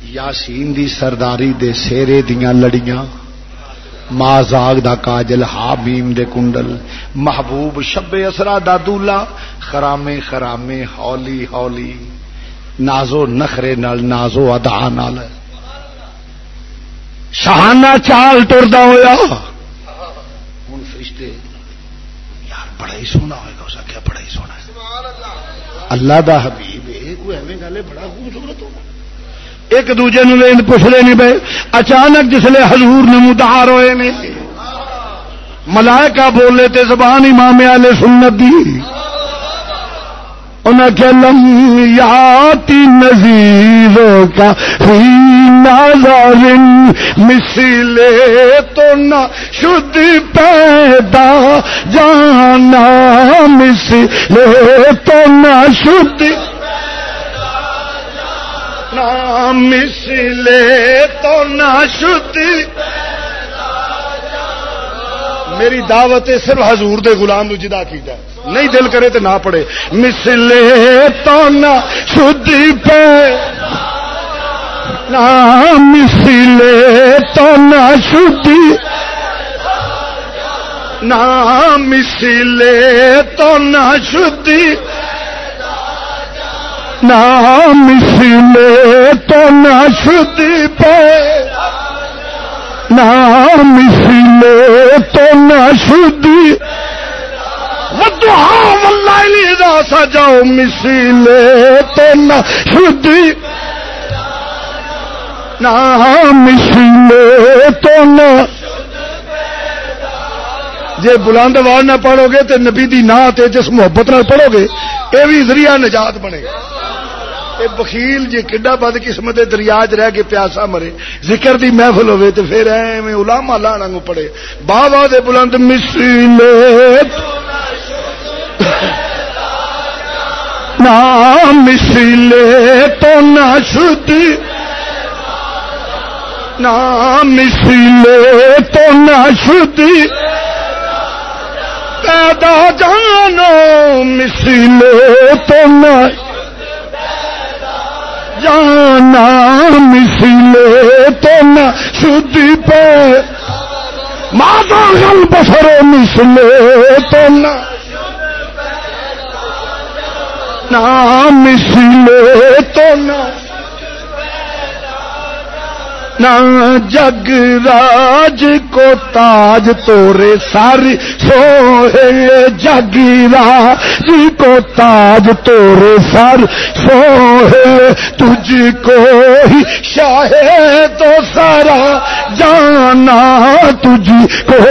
Speaker 1: یاسین دی سرداری دے سیرے دیاں لڑیاں۔ مازاگ دا کاجل ہا دے کنڈل۔ محبوب شب اسرا دا دولا خرامے خرامے ہولی ہولی نازو نخرے نال، نازو ادا نال۔ شہانہ چال ٹردا ہویا۔ فرشتے یار بڑا ہی سونا ہوئے گا اس کیا بڑا ہی سونا ہے؟ اللہ۔ دا حبیب کوئی ایویں گل ہے بڑا خوبصورت ہوگا ایک دوجے نو پوچھتے نہیں پے اچانک جسے حضور نے مدار ہوئے نے ملائکہ بولے تے زبان امام والے سنت دی۔ انہیں کہ لم یاتی نظیروں کا فی نظر مسلے تو نہ شد پیدا، جانا مسلے تو نہ شد مسلے تو نہ شدی میری دعوت صرف حضور دے غلام نو جدا کی جائے نہیں دل کرے تو نہ پڑے مسلے تو نہ شدی پہ۔ نہ مسلے تو نہ شدی نہ مسلے تو نہ شدی مسلے تو نہ شدی پہ۔ نہ مسلے تو نہ شدی ودہ سجاؤ مسلے تو نہ شدی نہ مسلے تو نہ جی بلند آواز نہ پڑھو گے تو نبی دی نا جس محبت نہ پڑھو گے یہ بھی ذریعہ نجات بنے گا۔ بخیل جی کڈا بد قسمت دریا چ رہ کے پیاسا مرے، ذکر دی محفل ہوے تو پھر ایویں الاما لانا کو پڑے۔ بابا دے بلند مسیل نہ مسیلے تو نہ شدی نہ مسیلے تو نہ شدی پیدا جانو مسیلے تو نہ جانا مسلے تو نہ شدی پہ ماتا گل بسر مسلے تو نہ مسلے تو نہ جگ راج کو تاج تورے ساری سوہے جگ راج کو تاج تورے سر سوہے تجھ کو ہی شاہ تو سارا جانا تجھ کو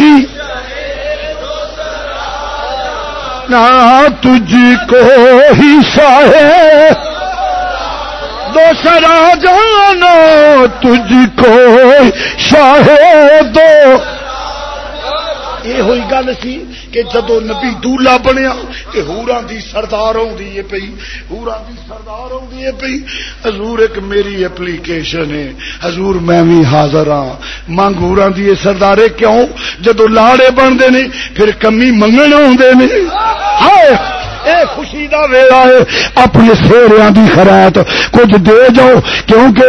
Speaker 1: ہی نہ تجھ کو ہی شاہ دوسرا جانا تجھ کو دو یہ ہوئی گل سی کہ جدو نبی دولا بنیا کہ ہورا دی سردار آئی پی ہورا دی سردار آئی پی حضور ایک میری اپلیکیشن ہے، حضور میں بھی حاضر ہاں۔ منگ ہورا دی سردارے کیوں؟ جدو لاڑے بنتے نے، پھر کمی منگن آتے نے۔ اے خوشی دا ویلا ہے، اپنے سیریا دی خرات کچھ دے جاؤ، کیونکہ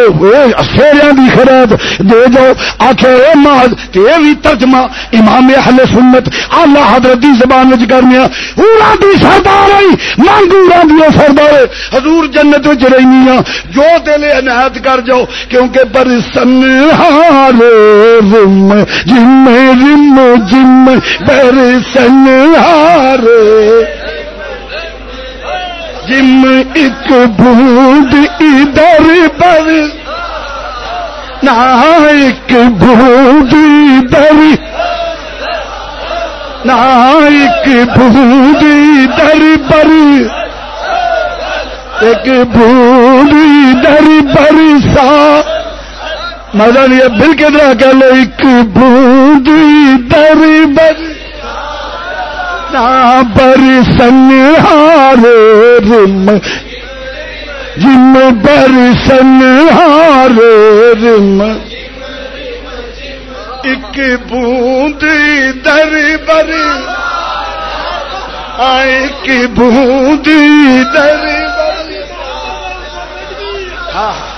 Speaker 1: سیریا دی خرات دے جاؤ۔ آخر اے ماد تے بھی ترجمہ امام اہل سنت۔ اللہ حضرت دی زبان وچ کرنیا اورا دی سردار آئی مانگ اورا دی سردار حضور جنت وچ رہنی ہاں جو دل عنایت کر جاؤ، کیونکہ پر سنہار رم جم رم جم پر سنہار جم ایک بوند ادھر پر۔ نہ ایک بوند ادھر۔ نہ ایک بوند ادھر پر۔ ایک بوند ادھر پر سا۔ مزہ نہیں بل کے طرح کہہ لو، ایک بوند ادھر پر۔ نا بر سنہار رم۔ جم بر سنہار رم۔ ایک بوند در بر۔ ہاں، ایک بوند در ہاں۔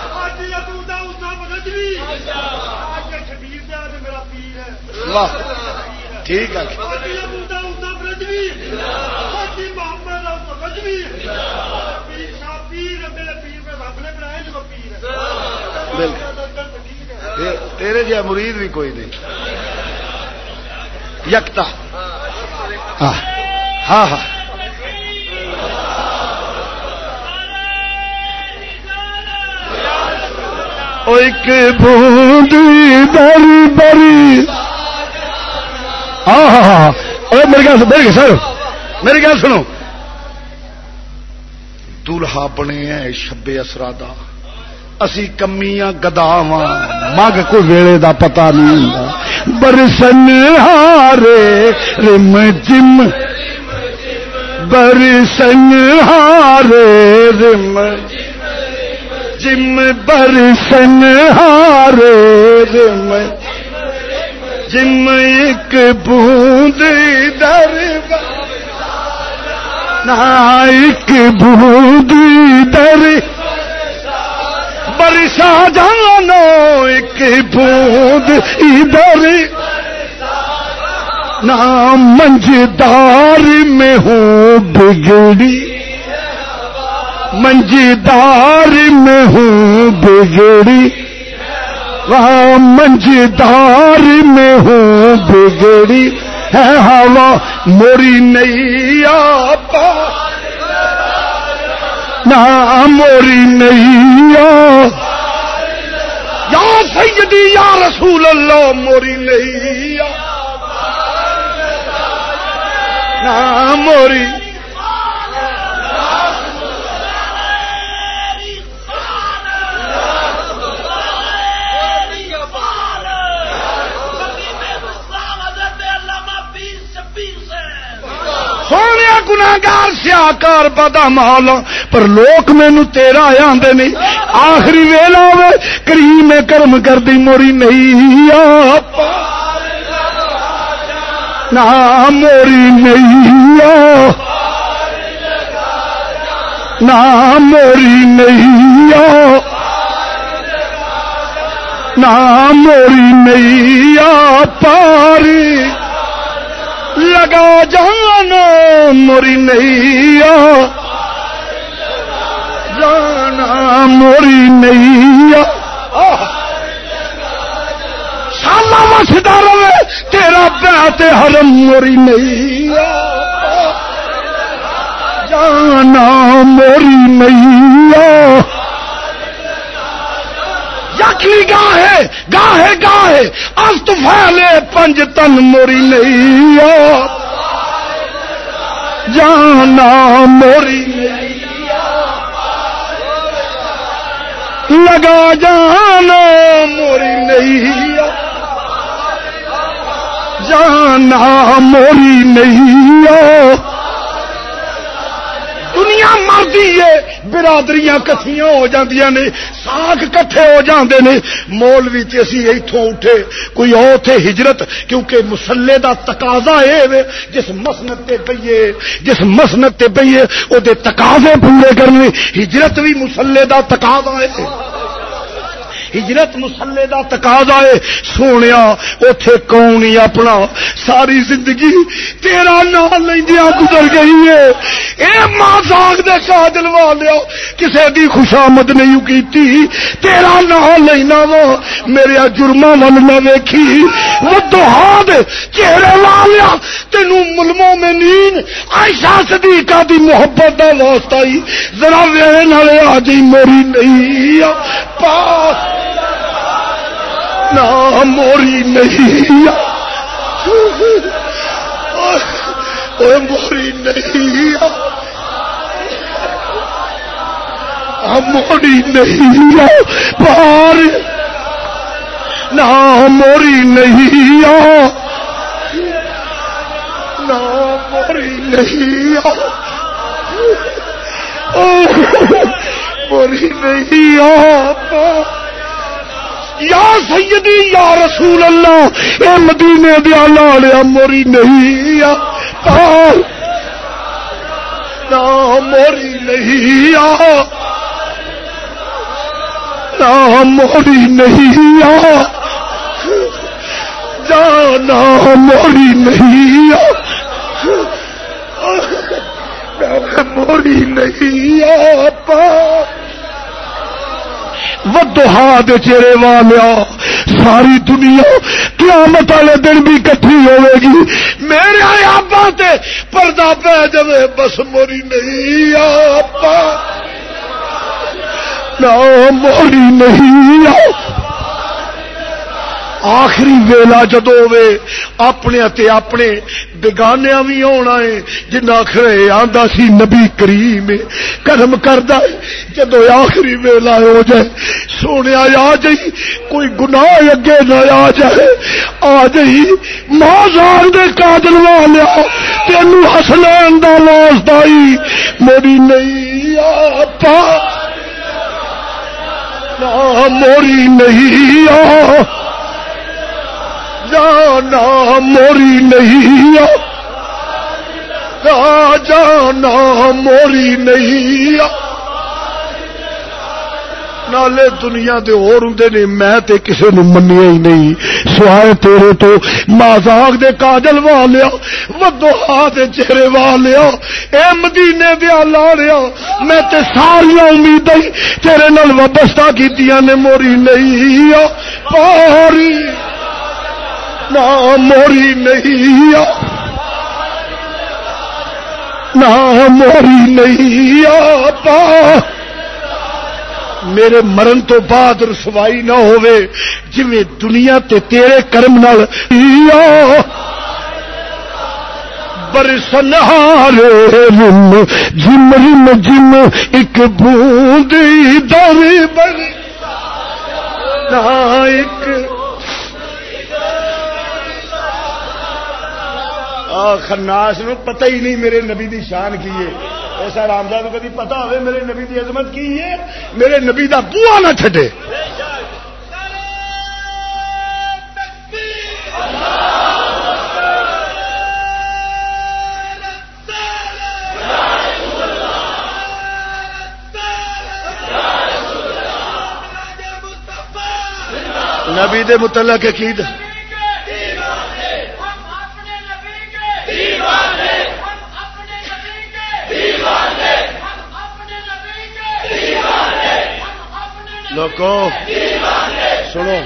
Speaker 1: ٹھیک ہے۔ تیرے جا مرید بھی کوئی نہیں۔ یکتا۔ ہاں ہاں, ہاں۔ ایک بوند بری بری۔ ہاں ہاں میرے گل میرے سر میری گل سنو دلہا بنے ہیں شبے اسرا اسی کمیاں گداواں مگ کو ویلے دا پتا نہیں برسن ہارے رم جم برسن ہارے رم جم برسن ہارے رم جم ایک بوند در ایک بوند در برسا جانو ایک بوند ادھر نہ منجدار میں ہوں بگڑی منجدار میں ہوں بگڑی وہاں منجدار میں ہوں، بگڑی ہے ہوا، موری نہیں آپ نہ موری نہیں یا سیدی، یا رسول اللہ، موری نہیں نہ موری سونے گناگار سیاکار پتا مال پر لوگ مینو تیرا آدھے نہیں آخری ویلا ہوے کریم کرم کر دی موری نہیں نہ موری نہیں نہ موری نہیں نہ موری نہیں پاری۔ لگا جانا موری نیا جانا موری نیا سالا مسدا رہے، تیرا پیا حرم موری نیا جانا موری نیا یقلی گاہ گاہ گاہ است پھیلے پنج تن موری نہیں جانا موری لگا جانا موری نہیں جانا موری نہیں دنیا مرضی ہے۔ برادری کٹیاں ہو جاندیاں نے۔ ساگ کٹھے ہو جاندے نے۔ مولوی تے اسی ایتھوں اٹھے۔ کوئی اوتھے ہجرت، کیونکہ مصلی دا تقاضا ہے جس مسند تے پئیے، جس مسند تے پئیے، او دے تقاضے پورے کرنے۔ ہجرت وی مصلی دا تقاضا ہے ہجرت مسلے کا تقاضا ہے۔ سونے اتے کون ہی اپنا؟ ساری زندگی تیرا نام لیندیا گزر گئی ہے۔ اے ماں ساگ دے کاجل والے کسے دی خوشامد نہیں کی تیرا نام لینا وا۔ میرے جرما ول نہ ویکھی۔ وہ دہاد چہرے والیا تینوں ملموں میں نیند ایشا صدیقہ دی محبت کا واسطہ ہی۔ ذرا ویڑے والے آ جی میری نہیں پاس۔ موری نہیں۔ موری نہیں۔ ہاں موری نہیں۔ پار۔ نہ موری نہیں۔ نہ موری نہیں۔ موری نہیں۔ آ یا سیدی، یا رسول اللہ، اے مدینے دیا لاڑیا موری نہیں نہ موری نہیں آ۔ نہ موری نہیں آ۔ جانا موری نہیں آ۔ موری نہیں آ ودہا دے چہرے والیا ساری دنیا قیامت والے دن بھی کٹھی ہوے گی۔ میرے آبا تے پردہ پہ جائے بس موری نہیں آپ نہ موری نہیں آ آخری ویلا جدو ہوے، اپنے تے اپنے بگانیا بھی ہونا ہے جنا کھڑے آندا سی نبی کریم کرم کردا ہے جدو آخری ویلا ہو جائے سونے آ جائی، کوئی گناہ اگے نہ آ جائے۔ آ جائی ماں زار دے کاجل والیا تینو حسنین دا واسطہ ہی میری نہیں آپا۔ موری نہیں آ۔ جانا موری نہیں کا جانا موری نہیں نالے دنیا دے اور ہوں نے، میں تے کسے نو منیا ہی نہیں۔ سوائے تیرے تو مازاگ دے کاجل والیا، ودو ہاتھ چہرے والیا۔ اے مدینے دیا لاریا میں تے ساری امید تیرے نال وابستہ کیتیاں نے، موری نہیں پاری۔ نہ موری نہیں نہ موری نہیں آپا میرے مرن تو بعد رسوائی نہ ہوئے جی دنیا تے تیرے کرم نال برسنہار رم جم رم جم ایک بوندی در بڑی نہ ایک خناس نو پتہ ہی نہیں میرے نبی دی شان کی ہے۔ ایسا رامداد کدی پتا ہوئے میرے نبی دی عظمت کی ہے؟ میرے نبی دا بوا نہ چھٹے نبی دے متعلق عقید لوکو، سنو۔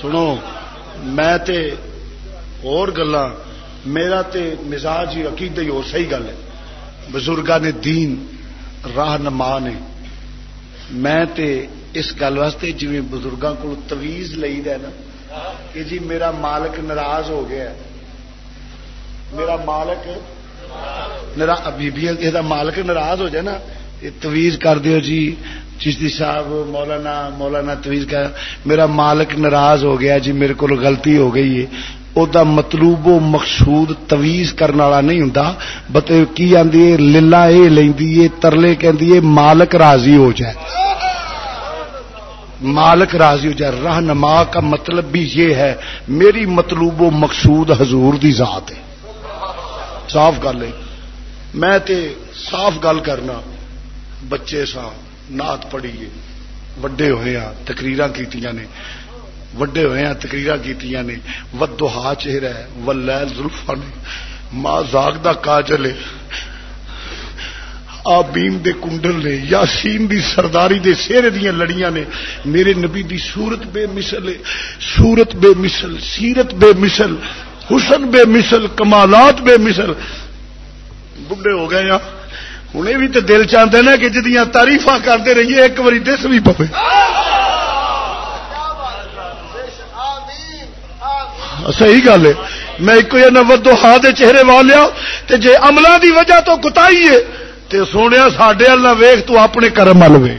Speaker 1: سنو، میں تے اور گلا میرا تے مزاج ہی عقید ہی اور صحیح گل ہے۔ بزرگاں نے دین، راہ نما نے۔ میں تے اس گل واسطے جی بزرگوں کو تویز لئی دا نا، کہ جی میرا مالک ناراض ہو گیا میرا مالک بیبیاں کسی کا مالک ناراض ہو جائے نا تویز کر دیو جی چشتی صاحب، مولانا مولانا تویز کر۔ میرا مالک ناراض ہو گیا جی میرے کو غلطی ہو گئی ہے۔ دا مطلوب و مقصود تویز کرنے والا نہیں ہوں بت کی آدھی للا یہ لینی ترلے کہ مالک راضی ہو جائے۔ مالک راضی ہو جائے رہنما کا مطلب بھی یہ ہے، میری مطلوب و مقصود حضور دی ذات ہے۔ صاف گل ہے۔ میں تے صاف گل کرنا، بچے سا نات پڑھیے، وڈے ہوئے ہاں تقریر کی وڈے ہوئے ہیں تقریر کی نے۔ ودوہا چہرہ ہے ولیل زلفا نے۔ ماں زاگ دا کاجل ہے۔ آبین دے کنڈل نے، یاسین دی سرداری دے سیرے دیا لڑیاں نے، میرے نبی دی صورت بے مثل ہے صورت بے مثل، سیرت بے مثل، حسن بے مثل، کمالات بے مثل۔ بڈھے ہو گئے ہیں انہیں بھی تو دل چاہتے ہیں کہ جدیاں تعریف کرتے رہیے، ایک باری دس بھی پوے۔ صحیح گل ہے۔ میں ایک ودو ہا دے چہرے والیا تے جے عملہ دی وجہ تو کتائیے تے سونے ساڈے اللہ ویخ تو اپنے کرم مل وے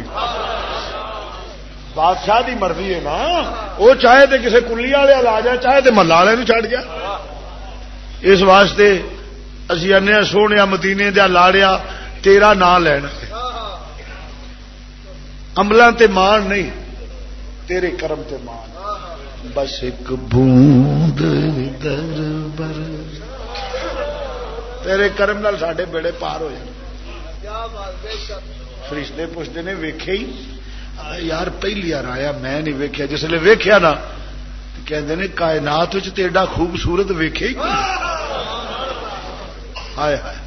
Speaker 1: بادشاہ دی مرضی ہے نا۔ وہ چاہے تے کسے کلی والے لا جائے، چاہے تے ملا والے چڑھ گیا اس واسطے اسی آنے سونے مدینے دیا لاڑیا تیرا نام لینا۔ عملہ تے مان نہیں، تیرے کرم تے مان۔ بس ایک بوند در بر تیرے کرم نال ساڈے بیڑے پار ہو فرشتے پوچھتے نے ویخے ہی؟ یار پہلی بار آیا میں نہیں ویکیا جس لیے ویخیا نا کہ کائنات تیڈا خوبصورت ویخے ہی۔ ہائے ہائے۔